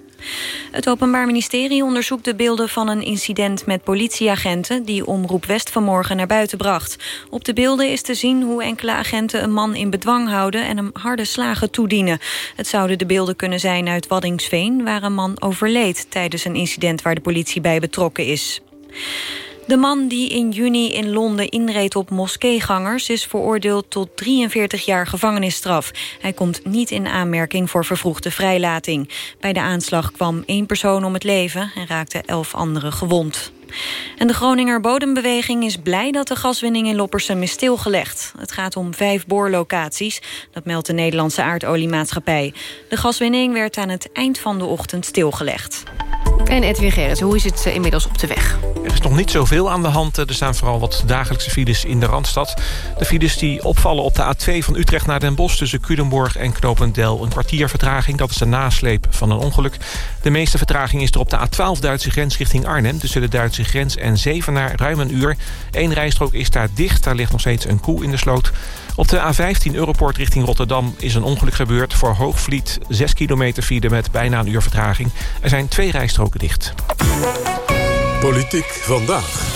Het Openbaar Ministerie onderzoekt de beelden van een incident met politieagenten... die Omroep West vanmorgen naar buiten bracht. Op de beelden is te zien hoe enkele agenten een man in bedwang houden... en hem harde slagen toedienen. Het zouden de beelden kunnen zijn uit Waddingsveen... waar een man overleed tijdens een incident waar de politie bij betrokken is. De man die in juni in Londen inreed op moskeegangers... is veroordeeld tot 43 jaar gevangenisstraf. Hij komt niet in aanmerking voor vervroegde vrijlating. Bij de aanslag kwam één persoon om het leven... en raakte elf anderen gewond. En de Groninger Bodembeweging is blij dat de gaswinning in Loppersum is stilgelegd. Het gaat om vijf boorlocaties, dat meldt de Nederlandse aardoliemaatschappij. De gaswinning werd aan het eind van de ochtend stilgelegd. En Edwin Gerrits, hoe is het eh, inmiddels op de weg? Er is nog niet zoveel aan de hand. Er staan vooral wat dagelijkse files in de Randstad. De files die opvallen op de A2 van Utrecht naar Den Bosch... tussen Culemborg en Knopendel een kwartier vertraging. Dat is de nasleep van een ongeluk. De meeste vertraging is er op de A12 Duitse grens richting Arnhem... tussen de Duitse grens en Zevenaar ruim een uur. Eén rijstrook is daar dicht. Daar ligt nog steeds een koe in de sloot. Op de A15 Europort richting Rotterdam is een ongeluk gebeurd. Voor Hoogvliet 6 kilometer file met bijna een uur vertraging. Er zijn twee rijstroken dicht. Politiek vandaag.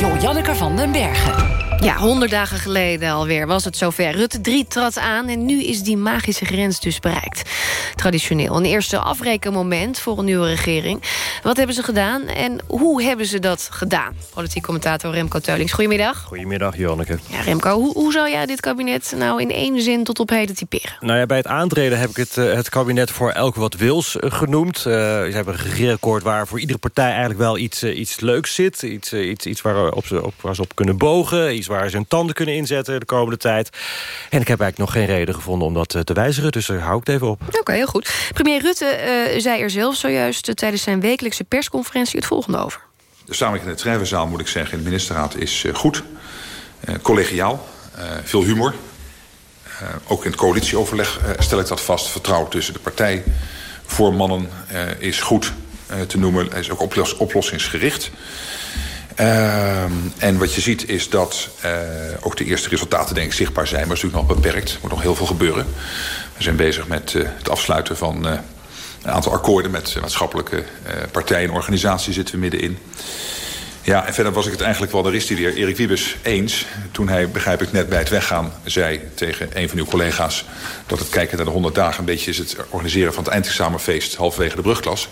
Jo Janneke van den Bergen. Ja, honderd dagen geleden alweer was het zover. Rutte 3 trad aan en nu is die magische grens dus bereikt. Traditioneel een eerste afrekenmoment voor een nieuwe regering. Wat hebben ze gedaan en hoe hebben ze dat gedaan? Politiek commentator Remco Teulings, goedemiddag. Goedemiddag, Janneke. Ja, Remco, hoe, hoe zou jij dit kabinet nou in één zin tot op heden typeren? Nou ja, bij het aantreden heb ik het, eh, het kabinet voor elk wat wils eh, genoemd. Uh, ze hebben een regeerakkoord waar voor iedere partij eigenlijk wel iets, uh, iets leuks zit. Iets, iets, iets waar, op ze, op, waar ze op kunnen bogen. Iets waar ze hun tanden kunnen inzetten de komende tijd. En ik heb eigenlijk nog geen reden gevonden om dat te wijzigen. Dus daar hou ik het even op. Oké, heel goed. Premier Rutte zei er zelf zojuist tijdens zijn wekelijkse persconferentie het volgende over. De samenwerking in de treffenzaal, moet ik zeggen, in de ministerraad is goed. collegiaal, veel humor. Uh, ook in het coalitieoverleg uh, stel ik dat vast. Vertrouwen tussen de partijvoormannen uh, is goed te noemen. Hij is ook oplos oplossingsgericht. en wat je ziet is dat ook de eerste resultaten denk ik zichtbaar zijn. Maar is natuurlijk nog beperkt. Er moet nog heel veel gebeuren. We zijn bezig met het afsluiten van een aantal akkoorden... met maatschappelijke partijen en organisaties zitten we middenin. Ja, en verder was ik het eigenlijk wel, daar is hij weer, Erik Wiebes, eens. Toen hij, begrijp ik, net bij het weggaan zei tegen een van uw collega's... dat het kijken naar de 100 dagen een beetje is het organiseren van het eindexamenfeest... halverwege de brugklas.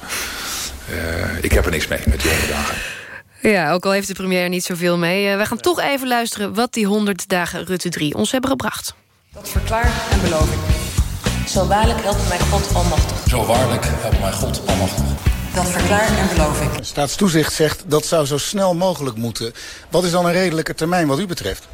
Uh, ik heb er niks mee met die 100 dagen. Ja, ook al heeft de premier niet zoveel mee. Uh, we gaan toch even luisteren wat die 100 dagen Rutte 3 ons hebben gebracht. Dat verklaar en beloof ik. Zo waarlijk helpt mij God almachtig. Zo waarlijk helpt mij God almachtig. Dat verklaar en beloof ik. Staatstoezicht zegt dat zou zo snel mogelijk moeten. Wat is dan een redelijke termijn wat u betreft?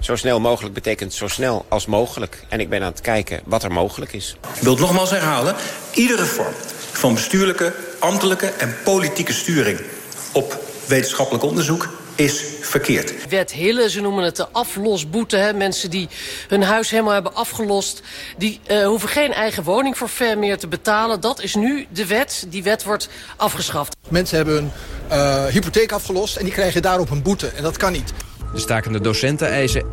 Zo snel mogelijk betekent zo snel als mogelijk. En ik ben aan het kijken wat er mogelijk is. Ik wil het nogmaals herhalen. Iedere vorm van bestuurlijke, ambtelijke en politieke sturing... op wetenschappelijk onderzoek is verkeerd. Wet Hille, ze noemen het de aflosboete. Hè. Mensen die hun huis helemaal hebben afgelost... die uh, hoeven geen eigen woningforfait meer te betalen. Dat is nu de wet. Die wet wordt afgeschaft. Mensen hebben hun uh, hypotheek afgelost en die krijgen daarop een boete. En dat kan niet. De stakende docenten eisen 1,4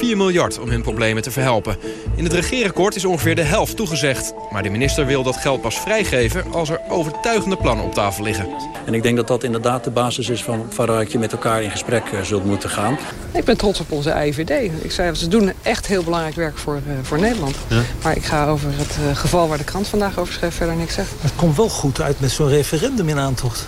miljard om hun problemen te verhelpen. In het regeerakkoord is ongeveer de helft toegezegd. Maar de minister wil dat geld pas vrijgeven als er overtuigende plannen op tafel liggen. En ik denk dat dat inderdaad de basis is van waaruit je met elkaar in gesprek uh, zult moeten gaan. Ik ben trots op onze IVD. Ik zei, ze doen echt heel belangrijk werk voor, uh, voor Nederland. Ja. Maar ik ga over het uh, geval waar de krant vandaag over schreef verder niks zeggen. Het komt wel goed uit met zo'n referendum in aantocht.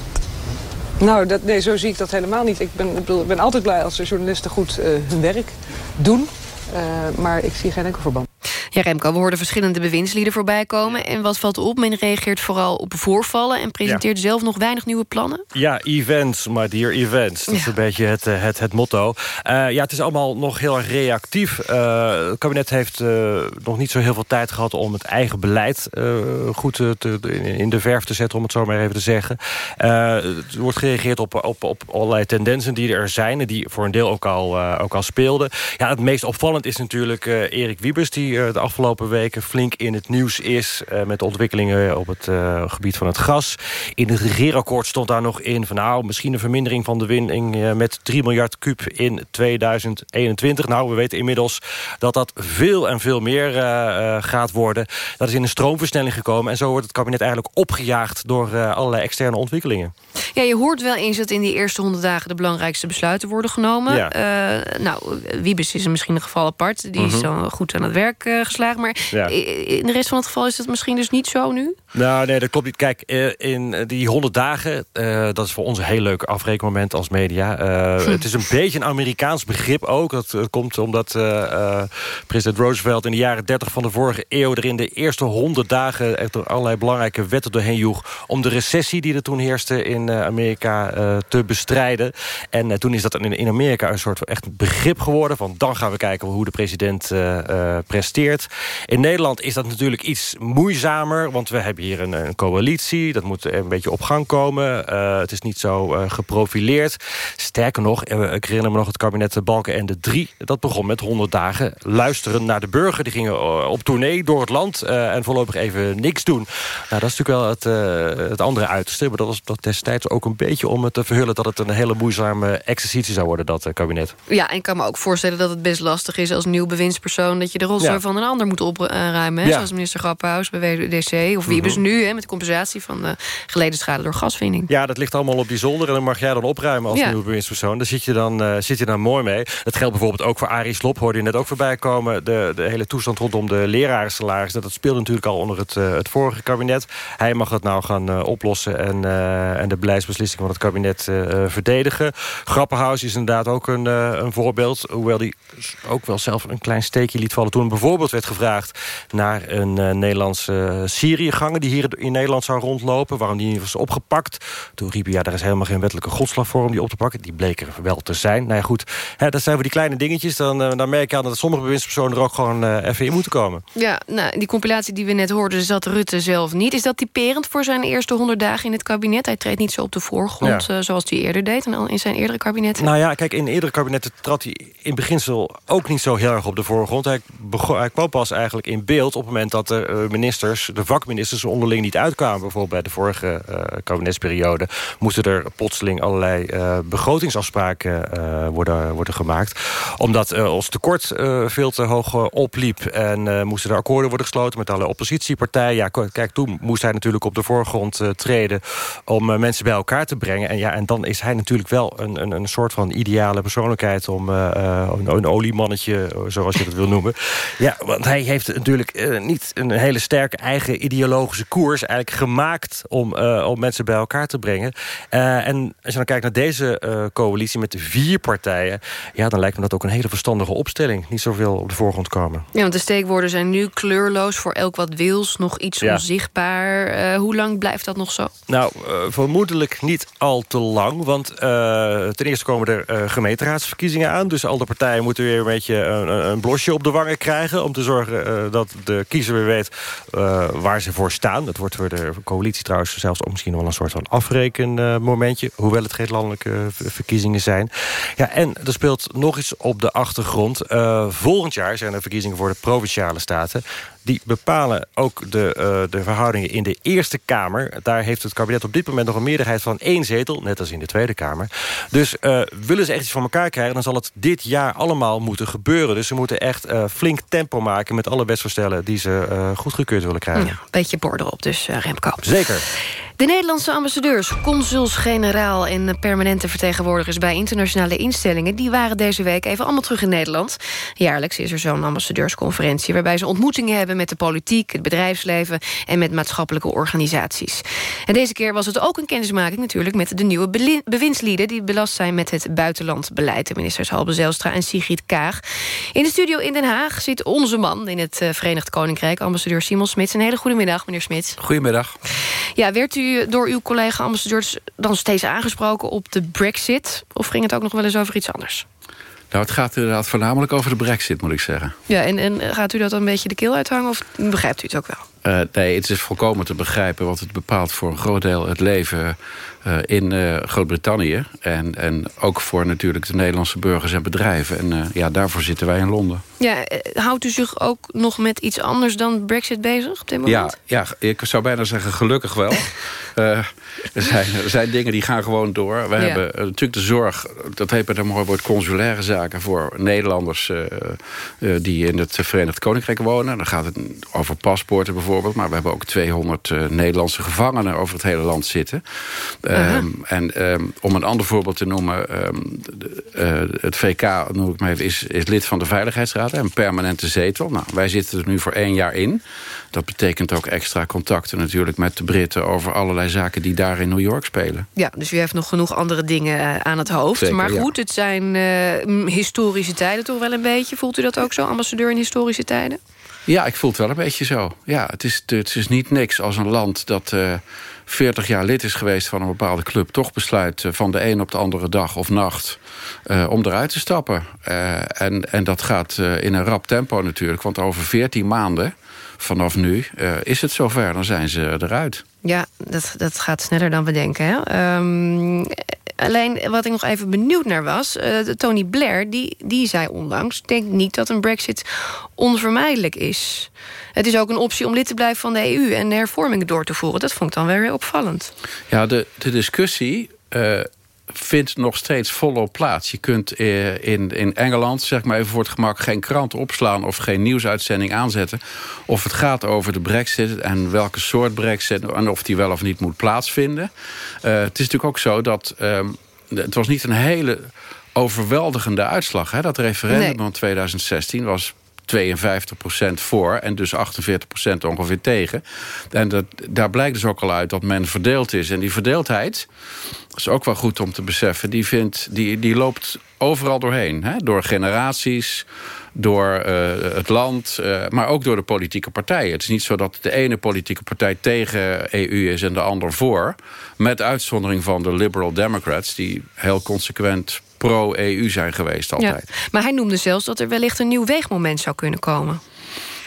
Nou, dat, nee, zo zie ik dat helemaal niet. Ik ben, ik bedoel, ik ben altijd blij als de journalisten goed uh, hun werk doen. Uh, maar ik zie geen enkel verband. Ja, Remco, we hoorden verschillende bewindslieden voorbij komen. En wat valt op? Men reageert vooral op voorvallen... en presenteert ja. zelf nog weinig nieuwe plannen? Ja, events, my dear events. Dat ja. is een beetje het, het, het motto. Uh, ja, het is allemaal nog heel erg reactief. Uh, het kabinet heeft uh, nog niet zo heel veel tijd gehad... om het eigen beleid goed te, in de verf te zetten, om het zo maar even te zeggen. er wordt gereageerd op, op, op allerlei tendensen die er zijn... en die voor een deel ook al, ook al speelden. Ja, het meest opvallend is natuurlijk Erik Wiebes... die de afgelopen weken flink in het nieuws is... Uh, met de ontwikkelingen op het uh, gebied van het gas. In het regeerakkoord stond daar nog in... van nou, misschien een vermindering van de winning uh, met 3 miljard kuub in 2021. Nou, we weten inmiddels dat dat veel en veel meer gaat worden. Dat is in een stroomversnelling gekomen... en zo wordt het kabinet eigenlijk opgejaagd... door allerlei externe ontwikkelingen. Ja, je hoort wel eens dat in die eerste honderd dagen... de belangrijkste besluiten worden genomen. Ja. nou, Wiebes is misschien een geval apart. Die is zo goed aan het werk geslaagd. Maar ja. in de rest van het geval is dat misschien dus niet zo nu? Nou, nee, dat klopt niet. Kijk, in die 100 dagen, uh, dat is voor ons een heel leuk afrekenmoment als media. Uh, hm. Het is een beetje een Amerikaans begrip ook. Dat uh, komt omdat president Roosevelt in de jaren 30 van de vorige eeuw... er in de eerste 100 dagen echt allerlei belangrijke wetten doorheen joeg... om de recessie die er toen heerste in Amerika te bestrijden. En toen is dat in, in Amerika een soort echt begrip geworden... van dan gaan we kijken hoe de president presteert. In Nederland is dat natuurlijk iets moeizamer... want we hebben hier een, een coalitie, dat moet een beetje op gang komen. Uh, het is niet zo uh, geprofileerd. Sterker nog, uh, ik herinner me nog het kabinet Balken en de drie. Dat begon met 100 dagen luisteren naar de burger. Die gingen op tournee door het land en voorlopig even niks doen. Nou, dat is natuurlijk wel het, het andere uiterste. Maar dat was dat destijds ook een beetje om het te verhullen... dat het een hele moeizame exercitie zou worden, dat kabinet. Ja, en ik kan me ook voorstellen dat het best lastig is... als nieuw bewindspersoon dat je de rol ja. van een ander moeten opruimen. Ja. Zoals minister Grapperhaus bij WDC. Of wie ze nu hè, met de compensatie van de geleden schade door gaswinning. Ja, dat ligt allemaal op die zolder en dan mag jij dan opruimen als Ja. nieuwe bewindspersoon. Daar zit je, dan, eh, zit je dan mooi mee. Dat geldt bijvoorbeeld ook voor Arie Slob, hoorde je net ook voorbij komen. De, de hele toestand rondom de lerarensalaris, dat, dat speelde natuurlijk al onder het, eh, het vorige kabinet. Hij mag het nou gaan eh, oplossen en, eh, en de beleidsbeslissingen van het kabinet eh, eh, verdedigen. Grappenhuis is inderdaad ook een, eh, een voorbeeld. Hoewel hij ook wel zelf een klein steekje liet vallen toen bijvoorbeeld werd gevraagd naar een eh, Nederlandse Syriëganger die hier in Nederland zou rondlopen. Waarom die niet was opgepakt. Toen riep hij, ja, daar is helemaal geen wettelijke grondslag voor om die op te pakken. Die bleek er wel te zijn. Nou ja, goed, hè, dat zijn voor die kleine dingetjes. Dan, eh, dan merk je aan dat sommige bewindspersonen er ook gewoon eh, even in moeten komen. Ja, nou, die compilatie die we net hoorden zat Rutte zelf niet. Is dat typerend voor zijn eerste 100 dagen in het kabinet? Hij treedt niet zo op de voorgrond Ja. eh, zoals hij eerder deed... en al in zijn eerdere kabinetten. Nou ja, kijk, in eerdere kabinetten trad hij in beginsel ook niet zo heel erg op de voorgrond. Hij, begon, hij kwam pas eigenlijk in beeld op het moment dat de eh, ministers, de vakministers, onderling niet uitkwamen. Bijvoorbeeld bij de vorige eh, kabinetsperiode moesten er plotseling allerlei eh, begrotingsafspraken worden, worden gemaakt. Omdat ons tekort veel te hoog opliep en moesten er akkoorden worden gesloten met alle oppositiepartijen. Ja, kijk, toen moest hij natuurlijk op de voorgrond treden om mensen bij elkaar te brengen. En ja, en dan is hij natuurlijk wel een, een, een soort van ideale persoonlijkheid om een, een oliemannetje, zoals je dat wil noemen. Ja, want hij heeft natuurlijk eh, niet een hele sterke eigen ideologische koers eigenlijk gemaakt om, eh, om mensen bij elkaar te brengen. Eh, en als je dan kijkt naar deze coalitie met de vier partijen, ja, dan lijkt me dat ook een hele verstandige opstelling. Niet zoveel op de voorgrond komen. Ja, want de steekwoorden zijn nu kleurloos voor elk wat wils. Nog iets Ja. onzichtbaar. Hoe lang blijft dat nog zo? Nou, vermoedelijk niet al te lang. Want ten eerste komen er gemeenteraadsverkiezingen aan. Dus al de partijen moeten weer een beetje een, een- een blosje op de wangen krijgen... om te zorgen eh, dat de kiezer weer weet eh, waar ze voor staan. Dat wordt voor de coalitie trouwens zelfs misschien wel een soort van afrekenmomentje. hoewel het geen landelijke eh, ver- verkiezingen zijn. Ja, en er speelt nog iets op de achtergrond. Volgend jaar zijn er verkiezingen voor de Provinciale Staten. Die bepalen ook de, eh, de verhoudingen in de Eerste Kamer. Daar heeft het kabinet op dit moment nog een meerderheid van één zetel. Net als in de Tweede Kamer. Dus eh, willen ze echt iets van elkaar krijgen... dan zal het dit jaar allemaal moeten gebeuren. Dus ze moeten echt eh, flink tempo maken... met alle wetsvoorstellen die ze goedgekeurd willen krijgen. Ja, beetje borden op dus, Remco. Zeker. De Nederlandse ambassadeurs, consuls-generaal en permanente vertegenwoordigers bij internationale instellingen, die waren deze week even allemaal terug in Nederland. Jaarlijks is er zo'n ambassadeursconferentie waarbij ze ontmoetingen hebben met de politiek, het bedrijfsleven en met maatschappelijke organisaties. En deze keer was het ook een kennismaking natuurlijk met de nieuwe bewindslieden die belast zijn met het buitenlandbeleid. De ministers Halbe Zijlstra en Sigrid Kaag. In de studio in Den Haag zit onze man in het eh, Verenigd Koninkrijk, ambassadeur Simon Smits. Een hele goede middag, meneer Smits. Goedemiddag. Ja, werd u door uw collega-ambassadeurs dan steeds aangesproken op de brexit? Of ging het ook nog wel eens over iets anders? Nou, het gaat inderdaad voornamelijk over de brexit, moet ik zeggen. Ja, en, en gaat u dat dan een beetje de keel uithangen of begrijpt u het ook wel? Eh, nee, het is volkomen te begrijpen, want het bepaalt voor een groot deel het leven eh, in eh, Groot-Brittannië. En, en ook voor natuurlijk de Nederlandse burgers en bedrijven. En ja, daarvoor zitten wij in Londen. Ja, houdt u zich ook nog met iets anders dan brexit bezig op dit moment? Ja, ja, ik zou bijna zeggen gelukkig wel. Er, zijn, er zijn dingen die gaan gewoon door. We Ja. hebben natuurlijk de zorg, dat heet met een mooi woord consulaire zaken... voor Nederlanders die in het Verenigd Koninkrijk wonen. Dan gaat het over paspoorten bijvoorbeeld. Maar we hebben ook 200 eh, Nederlandse gevangenen over het hele land zitten. Ehm, en ehm, om een ander voorbeeld te noemen... ehm, de- eh, het VK, noem ik maar even, is, is lid van de Veiligheidsraad. Een permanente zetel. Nou, wij zitten er nu voor één jaar in. Dat betekent ook extra contacten natuurlijk met de Britten... over allerlei zaken die daar in New York spelen. Ja, dus u heeft nog genoeg andere dingen eh, aan het hoofd. Zeker, maar ja. goed, het zijn historische tijden toch wel een beetje. Voelt u dat ook zo, ambassadeur in historische tijden? Ja, ik voel het wel een beetje zo. Ja, het is, het is niet niks als een land dat eh 40 jaar lid is geweest van een bepaalde club... toch besluit eh, van de een op de andere dag of nacht eh, om eruit te stappen. Eh, en, en dat gaat eh, in een rap tempo natuurlijk. Want over 14 maanden vanaf nu eh, is het zover. Dan zijn ze eruit. Ja, dat, dat gaat sneller dan we denken. Hè? Ehm, alleen wat ik nog even benieuwd naar was... eh, Tony Blair, die, die zei onlangs... denk niet dat een brexit onvermijdelijk is. Het is ook een optie om lid te blijven van de EU... en de hervormingen door te voeren. Dat vond ik dan weer opvallend. Ja, de, de discussie eh, vindt nog steeds volop plaats. Je kunt eh, in, in Engeland, zeg maar even voor het gemak... geen krant opslaan of geen nieuwsuitzending aanzetten. Of het gaat over de brexit en welke soort brexit... en of die wel of niet moet plaatsvinden. Uh, het is natuurlijk ook zo dat... Um, het was niet een hele overweldigende uitslag. Hè? Dat referendum nee. van 2016 was 52% voor en dus 48% ongeveer tegen. En dat, daar blijkt dus ook al uit dat men verdeeld is. En die verdeeldheid, is ook wel goed om te beseffen... die, vindt, die, die loopt overal doorheen. Hè? Door generaties, door uh, het land, uh, maar ook door de politieke partijen. Het is niet zo dat de ene politieke partij tegen EU is en de ander voor. Met uitzondering van de Liberal Democrats... die heel consequent pro-EU zijn geweest altijd. Ja, maar hij noemde zelfs dat er wellicht een nieuw weegmoment zou kunnen komen.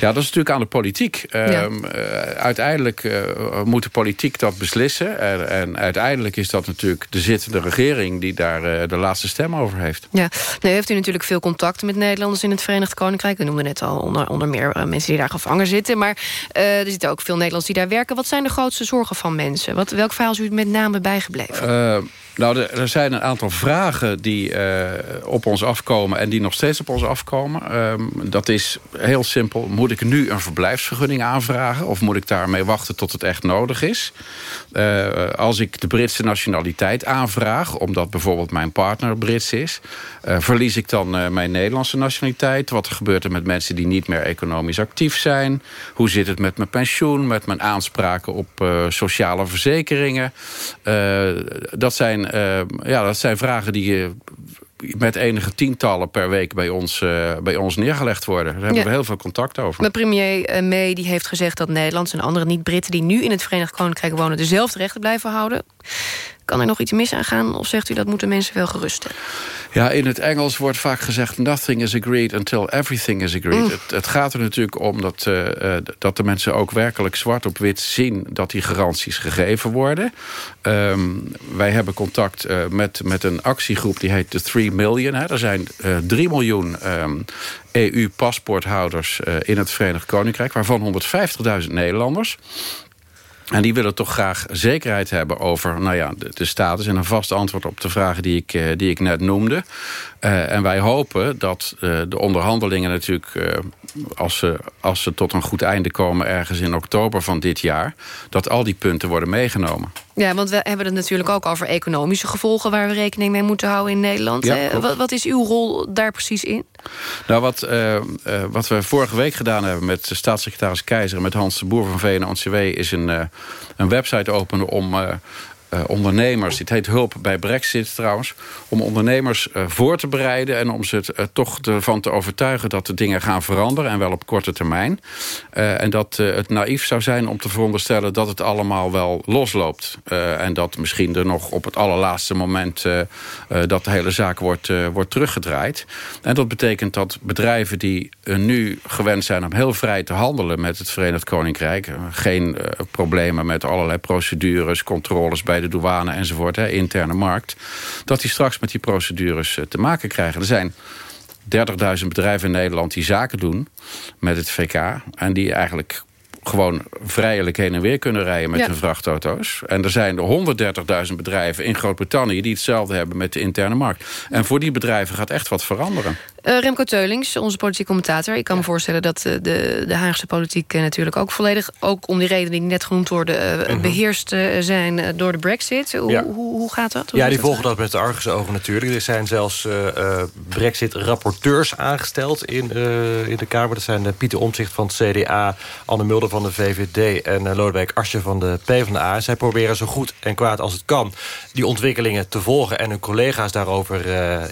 Ja, dat is natuurlijk aan de politiek. Ja. Uh, uiteindelijk uh, moet de politiek dat beslissen. En, en, uiteindelijk is dat natuurlijk de zittende regering... die daar uh, de laatste stem over heeft. Ja, nu heeft u natuurlijk veel contact met Nederlanders in het Verenigd Koninkrijk. We noemden net al onder, onder meer mensen die daar gevangen zitten. Maar er zitten ook veel Nederlanders die daar werken. Wat zijn de grootste zorgen van mensen? Wat, welk verhaal is u met name bijgebleven? Nou, er zijn een aantal vragen die uh, op ons afkomen... en die nog steeds op ons afkomen. Um, dat is heel simpel. Moet ik nu een verblijfsvergunning aanvragen... of moet ik daarmee wachten tot het echt nodig is? Uh, als ik de Britse nationaliteit aanvraag... omdat bijvoorbeeld mijn partner Brits is... Uh, verlies ik dan mijn Nederlandse nationaliteit? Wat gebeurt er met mensen die niet meer economisch actief zijn? Hoe zit het met mijn pensioen? Met mijn aanspraken op sociale verzekeringen? dat zijn ja, dat zijn vragen die uh, met enige tientallen per week bij ons, uh, bij ons neergelegd worden. Daar hebben ja. we heel veel contact over. De premier May die heeft gezegd dat Nederlanders en andere niet-Britten... die nu in het Verenigd Koninkrijk wonen... dezelfde rechten blijven houden. Kan er nog iets mis aan gaan? Of zegt u dat moeten mensen wel gerust hebben? Ja, in het Engels wordt vaak gezegd... nothing is agreed until everything is agreed. Mm. Het, het, gaat er natuurlijk om dat, uh, dat de mensen ook werkelijk zwart op wit zien... dat die garanties gegeven worden. Um, wij hebben contact uh, met, met een actiegroep die heet de 3 Million. Hè. Er zijn 3 miljoen um, EU-paspoorthouders in het Verenigd Koninkrijk... waarvan 150.000 Nederlanders... En die willen toch graag zekerheid hebben over nou ja, de, de status... en een vast antwoord op de vragen die ik, uh, die ik net noemde. Uh, en wij hopen dat uh, de onderhandelingen natuurlijk... als, ze, als ze tot een goed einde komen ergens in oktober van dit jaar... dat al die punten worden meegenomen. Ja, want we hebben het natuurlijk ook over economische gevolgen... waar we rekening mee moeten houden in Nederland. Ja, wat, wat, is uw rol daar precies in? Nou, wat, uh, uh, wat we vorige week gedaan hebben... met staatssecretaris Keizer en met Hans de Boer van VNO-NCW... is een, uh, een website openen om uh, ondernemers. Het heet Hulp bij Brexit trouwens. Om ondernemers uh, voor te bereiden en om ze uh, toch ervan te overtuigen dat de dingen gaan veranderen. En wel op korte termijn. en dat het naïef zou zijn om te veronderstellen dat het allemaal wel losloopt. en dat misschien er nog op het allerlaatste moment dat de hele zaak wordt, wordt teruggedraaid. En dat betekent dat bedrijven die nu gewend zijn om heel vrij te handelen met het Verenigd Koninkrijk. geen problemen met allerlei procedures, controles bij de douane enzovoort, hè, interne markt... dat die straks met die procedures uh, te maken krijgen. Er zijn 30.000 bedrijven in Nederland die zaken doen met het VK... en die eigenlijk gewoon vrijelijk heen en weer kunnen rijden met ja. hun vrachtauto's. En er zijn er 130.000 bedrijven in Groot-Brittannië... die hetzelfde hebben met de interne markt. En voor die bedrijven gaat echt wat veranderen. Uh, Remco Teulings, onze politiek commentator. Ik kan ja. me voorstellen dat uh, de, de Haagse politiek uh, natuurlijk ook volledig... ook om die redenen die net genoemd worden... -huh. Mhm. beheerst zijn door de brexit. Hoe, ja. hoe, hoe gaat dat? Hoe ja, die dat volgen dat met de argusogen natuurlijk. Er zijn zelfs brexit-rapporteurs aangesteld in, in de Kamer. Dat zijn Pieter Omtzigt van het CDA... Anne Mulder van de VVD en Lodewijk Asje van de PvdA. Zij proberen zo goed en kwaad als het kan... die ontwikkelingen te volgen en hun collega's daarover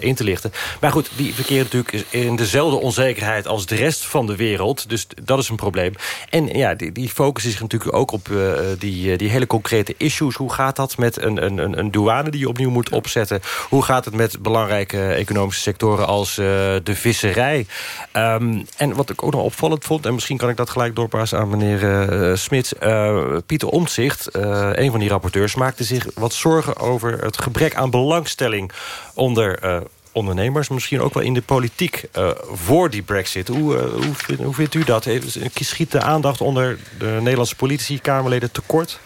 in te lichten. Maar goed, die verkeren natuurlijk in dezelfde onzekerheid... als de rest van de wereld. Dus dat is een probleem. En ja, die, die focussen zich natuurlijk ook op uh, die, die hele concrete issues. Hoe gaat dat met een, een, een douane die je opnieuw moet opzetten? Hoe gaat het met belangrijke economische sectoren als de visserij? Um, en wat ik ook nog opvallend vond... en misschien kan ik dat gelijk doorpassen aan meneer Smits. Pieter Omtzigt, een van die rapporteurs... maakte zich wat zorgen over het gebrek aan belangstelling... onder ondernemers... misschien ook wel in de politiek uh, voor die brexit. Hoe, uh, hoe, vind, hoe, vindt u dat? Schiet de aandacht onder de Nederlandse politici, Kamerleden tekort?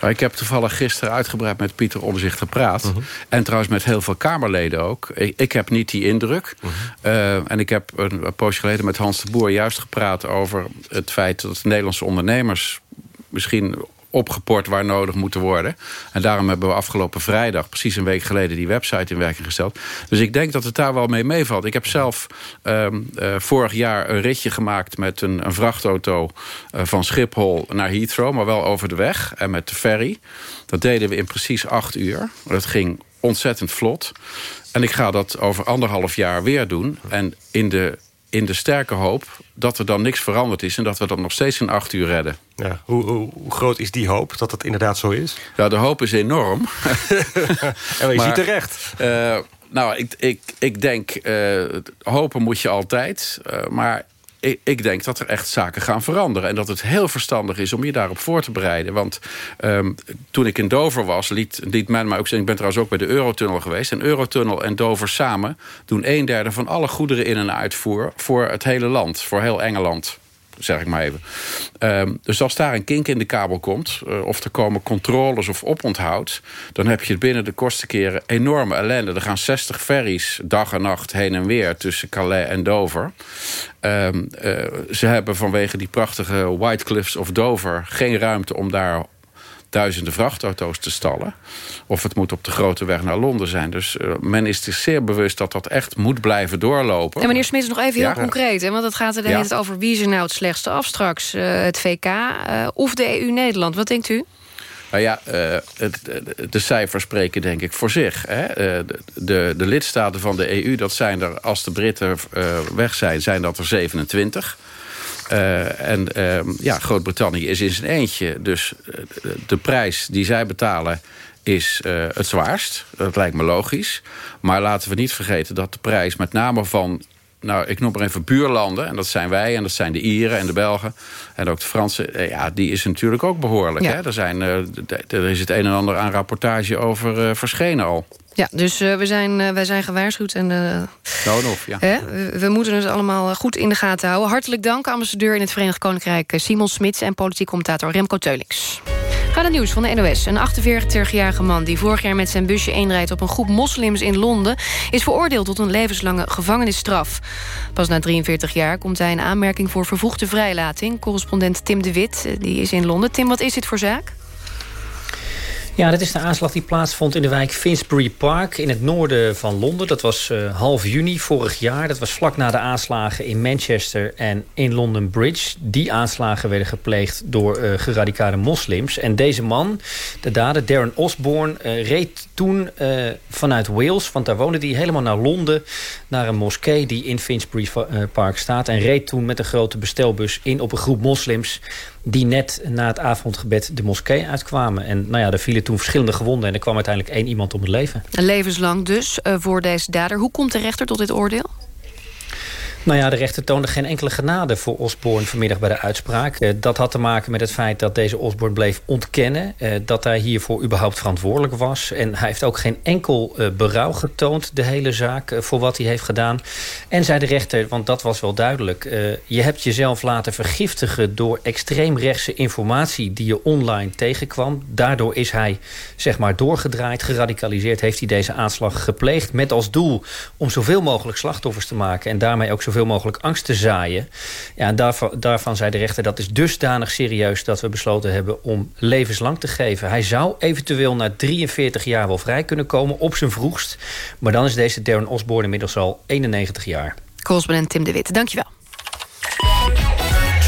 Nou, ik heb toevallig gisteren uitgebreid met Pieter Omzicht gepraat. Uh -huh. En trouwens met heel veel Kamerleden ook. Ik, ik heb niet die indruk. -huh. uh, en ik heb een, een poosje geleden met Hans de Boer juist gepraat... over het feit dat Nederlandse ondernemers misschien opgeport waar nodig moeten worden. En daarom hebben we afgelopen vrijdag, precies een week geleden... die website in werking gesteld. Dus ik denk dat het daar wel mee meevalt. Ik heb zelf um, uh, vorig jaar een ritje gemaakt met een, een vrachtauto... Uh, van Schiphol naar Heathrow, maar wel over de weg. En met de ferry. Dat deden we in precies acht uur. Dat ging ontzettend vlot. En ik ga dat over anderhalf jaar weer doen. En in de in de sterke hoop dat er dan niks veranderd is... en dat we dat nog steeds in acht uur redden. Ja, hoe, hoe, hoe, groot is die hoop dat het inderdaad zo is? Ja, de hoop is enorm. en je ziet terecht. Uh, nou, ik, ik, ik denk, uh, hopen moet je altijd. Uh, maar ik, ik, denk dat er echt zaken gaan veranderen. En dat het heel verstandig is om je daarop voor te bereiden. Want um, toen ik in Dover was, liet, liet men mij ook zeggen... ik ben trouwens ook bij de Eurotunnel geweest. En Eurotunnel en Dover samen doen een derde van alle goederen in- en uitvoer... voor het hele land, voor heel Engeland zeg ik maar even. Um, dus als daar een kink in de kabel komt... Uh, of er komen controles of oponthoud... dan heb je binnen de kortste keren enorme ellende. Er gaan 60 ferries dag en nacht heen en weer... tussen Calais en Dover. Um, uh, ze hebben vanwege die prachtige White Cliffs of Dover... geen ruimte om daar duizenden vrachtauto's te stallen. Of het moet op de grote weg naar Londen zijn. Dus uh, men is zich zeer bewust dat dat echt moet blijven doorlopen. En meneer Smits, nog even heel ja. concreet. Hè, want het gaat er de ja. hele over wie er nou het slechtste af straks. Uh, het VK uh, of de EU-Nederland. Wat denkt u? Nou ja, de cijfers spreken denk ik voor zich. De, lidstaten van de EU, dat zijn er, als de Britten weg zijn, zijn dat er 27. Uh, en uh, ja, Groot-Brittannië is in zijn eentje. Dus uh, de prijs die zij betalen is het zwaarst. Dat lijkt me logisch. Maar laten we niet vergeten dat de prijs met name van... nou, ik noem maar even buurlanden. En dat zijn wij en dat zijn de Ieren en de Belgen. En ook de Fransen. Ja, die is natuurlijk ook behoorlijk. Ja. Hè? Er, zijn, er is het een en ander aan rapportage over verschenen al. Ja, dus uh, we zijn, uh, wij zijn gewaarschuwd. En, uh, nou, of, ja. Hè? We, we, moeten het allemaal goed in de gaten houden. Hartelijk dank, ambassadeur in het Verenigd Koninkrijk Simon Smits... en politiek commentator Remco Teulings. Ga het nieuws van de NOS. Een 48-jarige man die vorig jaar met zijn busje inrijdt... op een groep moslims in Londen... is veroordeeld tot een levenslange gevangenisstraf. Pas na 43 jaar komt hij in aanmerking voor vervroegde vrijlating. Correspondent Tim de Wit die is in Londen. Tim, wat is dit voor zaak? Ja, dat is de aanslag die plaatsvond in de wijk Finsbury Park... in het noorden van Londen. Dat was uh, half juni vorig jaar. Dat was vlak na de aanslagen in Manchester en in London Bridge. Die aanslagen werden gepleegd door uh, moslims. En deze man, de dader Darren Osborne... Uh, reed toen vanuit Wales, want daar woonde hij... helemaal naar Londen, naar een moskee die in Finsbury Park staat... en reed toen met een grote bestelbus in op een groep moslims die net na het avondgebed de moskee uitkwamen. En nou ja, er vielen toen verschillende gewonden... en er kwam uiteindelijk één iemand om het leven. Levenslang dus uh, voor deze dader. Hoe komt de rechter tot dit oordeel? Nou ja, de rechter toonde geen enkele genade voor Osborne vanmiddag bij de uitspraak. Uh, dat had te maken met het feit dat deze Osborne bleef ontkennen... Uh, dat hij hiervoor überhaupt verantwoordelijk was. En hij heeft ook geen enkel uh, berouw getoond, de hele zaak, voor wat hij heeft gedaan. En zei de rechter, want dat was wel duidelijk... je hebt jezelf laten vergiftigen door extreemrechtse informatie... die je online tegenkwam. Daardoor is hij, zeg maar, doorgedraaid, geradicaliseerd... heeft hij deze aanslag gepleegd met als doel om zoveel mogelijk slachtoffers te maken... en daarmee ook zoveel mogelijk angst te zaaien. Ja, en daarvan, daarvan zei de rechter dat is dusdanig serieus... dat we besloten hebben om levenslang te geven. Hij zou eventueel na 43 jaar wel vrij kunnen komen, op zijn vroegst. Maar dan is deze Darren Osborne inmiddels al 91 jaar. Correspondent Tim de Witte, dankjewel.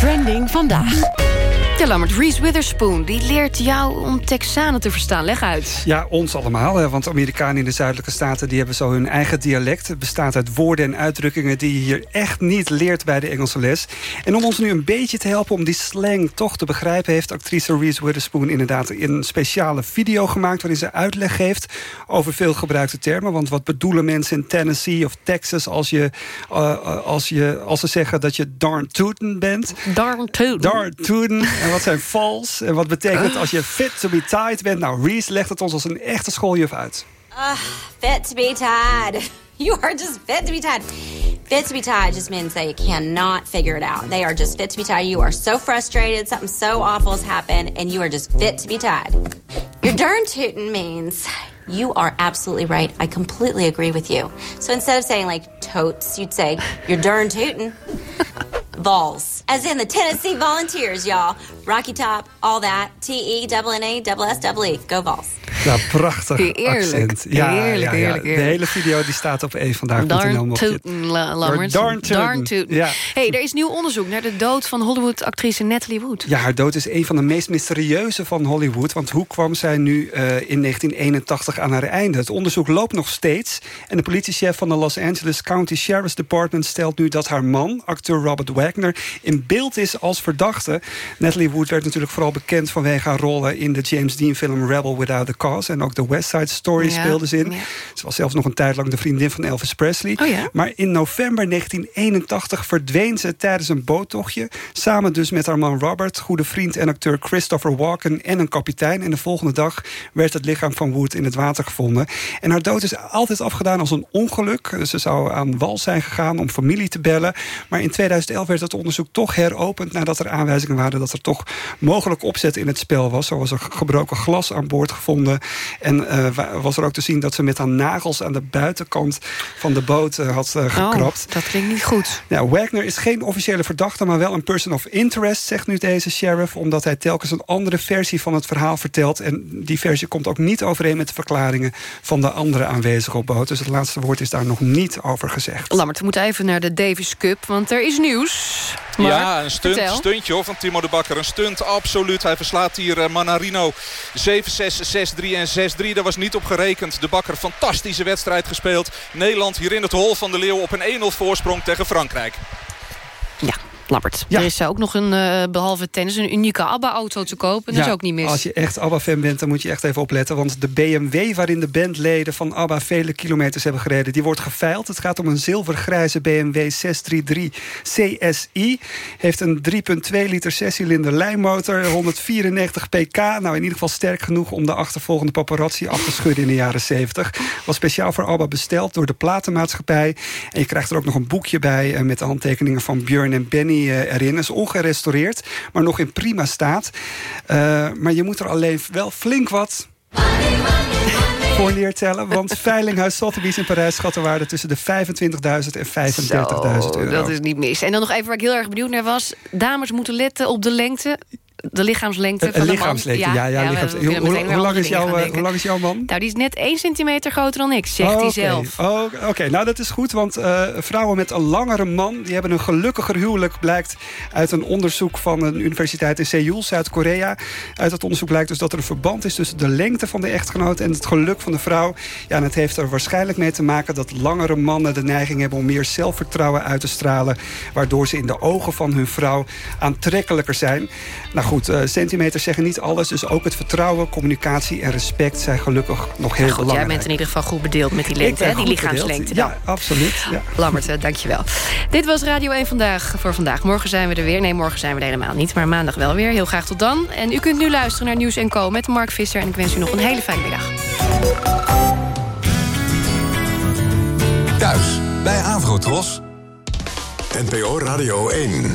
Trending vandaag. Lammert, Reese Witherspoon, die leert jou om Texanen te verstaan. Leg uit. Ja, ons allemaal, hè, want Amerikanen in de zuidelijke staten... die hebben zo hun eigen dialect. Het bestaat uit woorden en uitdrukkingen... die je hier echt niet leert bij de Engelse les. En om ons nu een beetje te helpen om die slang toch te begrijpen... heeft actrice Reese Witherspoon inderdaad een speciale video gemaakt... waarin ze uitleg geeft over veel gebruikte termen. Want wat bedoelen mensen in Tennessee of Texas... als, je, uh, als, je, als ze zeggen dat je darn tootin bent? Darn tootin. Darn tootin. En wat zijn vals? En wat betekent als je fit to be tied bent? Nou, Reese legt het ons als een echte schooljuf uit. Uh, fit to be tied. You are just fit to be tied. Fit to be tied just means they cannot figure it out. They are just fit to be tied. You are so frustrated, something so awful has happened, and you are just fit to be tied. Your darn tootin' means you are absolutely right. I completely agree with you. So instead of saying like totes, you'd say you're darn tootin'. Vols. As in the Tennessee Volunteers, y'all. Rocky Top, all that. T-E, double N-A, double S, double E. Go Vols. Ja, prachtig Heerlijk. accent. Ja, Heerlijk, ja, ja. heerlijk, De hele video die staat op een vandaag. Darn tootin', La- Lammers. Darn. Ja. hey, er is nieuw onderzoek naar de dood van Hollywood-actrice Natalie Wood. Ja, haar dood is een van de meest mysterieuze van Hollywood. Want hoe kwam zij nu eh, in 1981 aan haar einde? Het onderzoek loopt nog steeds. En de politiechef van de Los Angeles County Sheriff's Department... stelt nu dat haar man, acteur Robert Wagner... in beeld is als verdachte. Natalie Wood werd natuurlijk vooral bekend vanwege haar rollen... in de James Dean-film Rebel Without a Cause. En ook de West Side Story Ja, speelde ze in. ja. Ze was zelfs nog een tijd lang de vriendin van Elvis Presley. Oh ja? Maar in november 1981 verdween ze tijdens een boottochtje. Samen dus met haar man Robert, goede vriend en acteur Christopher Walken en een kapitein. En de volgende dag werd het lichaam van Wood in het water gevonden. En haar dood is altijd afgedaan als een ongeluk. Ze zou aan wal zijn gegaan om familie te bellen. Maar in 2011 werd het onderzoek toch heropend... nadat er aanwijzingen waren dat er toch mogelijk opzet in het spel was. Zo was er gebroken glas aan boord gevonden. En eh, wa- was er ook te zien dat ze met haar nagels aan de buitenkant van de boot eh, had eh, gekrapt. Oh, dat klinkt niet goed. Ja, Wagner is geen officiële verdachte, maar wel een person of interest, zegt nu deze sheriff, omdat hij telkens een andere versie van het verhaal vertelt. En die versie komt ook niet overeen met de verklaringen van de andere aanwezigen op boot. Dus het laatste woord is daar nog niet over gezegd. Lammert, we moeten even naar de Davis Cup, want er is nieuws. Mark, ja, een stunt, vertel. stuntje hoor, van Timo de Bakker. Een stunt, absoluut. Hij verslaat hier eh, Manarino 7-6, 6-3 en 6-3. Daar was niet op gerekend. De Bakker, fantastische wedstrijd gespeeld. Nederland hier in het hol van de Leeuw op een 1-0 voorsprong tegen Frankrijk. Ja, Lammert. Er is ook nog een, eh, behalve tennis, een unieke ABBA-auto te kopen. Dat is ook niet mis. Als je echt ABBA-fan bent, dan moet je echt even opletten. Want de BMW waarin de bandleden van ABBA vele kilometers hebben gereden... die wordt geveild. Het gaat om een zilvergrijze BMW 633 CSI. Heeft een 3,2 liter zescilinder lijnmotor, 194 pk. Nou, in ieder geval sterk genoeg om de achtervolgende paparazzi af te schudden in de jaren 70. Was speciaal voor ABBA besteld door de platenmaatschappij. En je krijgt er ook nog een boekje bij... eh, met de handtekeningen van Björn en Benny eh, erin. is ongerestaureerd, maar nog in prima staat. Eh, maar je moet er alleen wel flink wat voor neertellen. Want Veilinghuis Sotheby's in Parijs schat de waarde tussen de 25.000 en 35.000 euro. dat is niet mis. En dan nog even waar ik heel erg benieuwd naar was. Dames moeten letten op de lengte. De lichaamslengte van de man. lichaamslengte, ja. ja, lichaams- kunnen hoe, lang is jouw, eh, hoe lang is jouw man? Nou, die is net 1 centimeter groter dan ik, zegt Oh, hij zelf. Oh, Oké, nou dat is goed, want eh, vrouwen met een langere man... die hebben een gelukkiger huwelijk, blijkt uit een onderzoek... van een universiteit in Seoul, Zuid-Korea. Uit dat onderzoek blijkt dus dat er een verband is... tussen de lengte van de echtgenoot en het geluk van de vrouw. Ja, en het heeft er waarschijnlijk mee te maken... dat langere mannen de neiging hebben om meer zelfvertrouwen uit te stralen... waardoor ze in de ogen van hun vrouw aantrekkelijker zijn. Nou goed, eh, centimeters zeggen niet alles... dus ook het vertrouwen, communicatie en respect... zijn gelukkig nog heel Goed, jij belangrijk. bent in ieder geval goed bedeeld met die lengte, hè, die lichaamslengte. Ja, absoluut. Ja. Lammert, eh, dankjewel. Dit was Radio 1 vandaag voor vandaag. Morgen zijn we er weer. Nee, morgen zijn we er helemaal niet, maar maandag wel weer. Heel graag tot dan. En u kunt nu luisteren naar Nieuws Co met Mark Visser. En ik wens u nog een hele fijne middag. Thuis bij Avrotros. NPO Radio 1.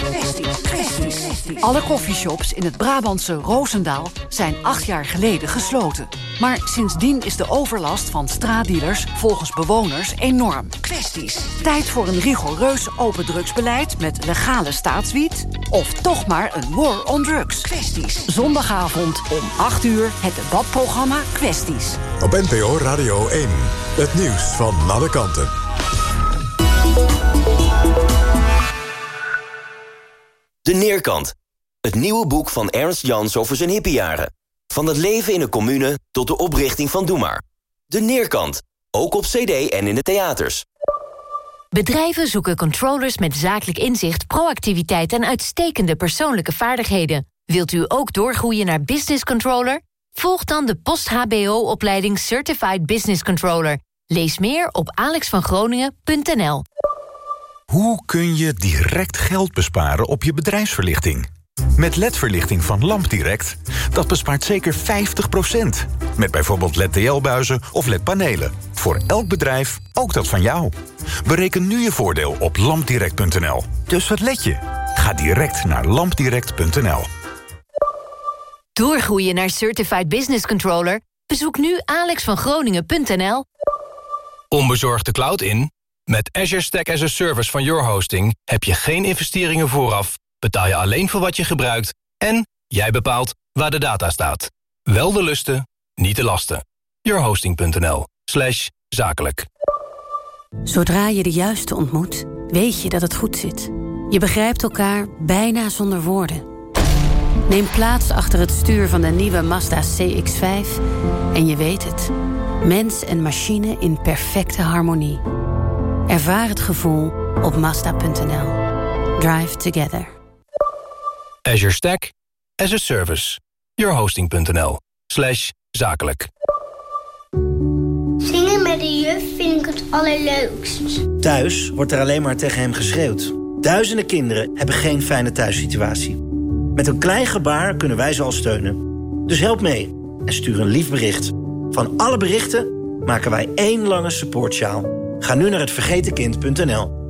Alle koffieshops in het Brabantse Roosendaal zijn acht jaar geleden gesloten. Maar sindsdien is de overlast van straatdealers volgens bewoners enorm. Kwesties. Tijd voor een rigoureus open drugsbeleid met legale staatswiet? Of toch maar een war on drugs? Kwesties. Zondagavond om 8 uur het debatprogramma Kwesties. Op NPO Radio 1. Het nieuws van alle kanten. De Neerkant. Het nieuwe boek van Ernst Jans over zijn hippiejaren. Van het leven in een commune tot de oprichting van Doe Maar. De Neerkant. Ook op cd en in de theaters. Bedrijven zoeken controllers met zakelijk inzicht, proactiviteit en uitstekende persoonlijke vaardigheden. Wilt u ook doorgroeien naar business controller? Volg dan de post-HBO-opleiding Certified Business Controller. Lees meer op alexvangroningen.nl. Hoe kun je direct geld besparen op je bedrijfsverlichting? Met LED-verlichting van LampDirect, dat bespaart zeker 50%. Met bijvoorbeeld LED-TL-buizen of LED-panelen. Voor voor elk bedrijf, ook dat van jou. Bereken nu je voordeel op lampdirect.nl. Dus wat let je? Ga direct naar lampdirect.nl. Doorgroeien naar Certified Business Controller? Bezoek nu alexvangroningen.nl. Onbezorgd de cloud in? Met Azure Stack as a Service van Your Hosting... heb je geen investeringen vooraf, betaal je alleen voor wat je gebruikt... en jij bepaalt waar de data staat. Wel de lusten, niet de lasten. yourhosting.nl slash zakelijk. Zodra je de juiste ontmoet, weet je dat het goed zit. Je begrijpt elkaar bijna zonder woorden. Neem plaats achter het stuur van de nieuwe Mazda CX-5 en je weet het. Mens en machine in perfecte harmonie. Ervaar het gevoel op Mazda.nl. Drive together. Azure Stack as a Service. yourhosting.nl slash zakelijk. Zingen met de juf vind ik het allerleukst. Thuis wordt er alleen maar tegen hem geschreeuwd. Duizenden kinderen hebben geen fijne thuissituatie. Met een klein gebaar kunnen wij ze al steunen. Dus help mee en stuur een lief bericht. Van alle berichten maken wij één lange supportsjaal. Ga nu naar het vergetenkind.nl.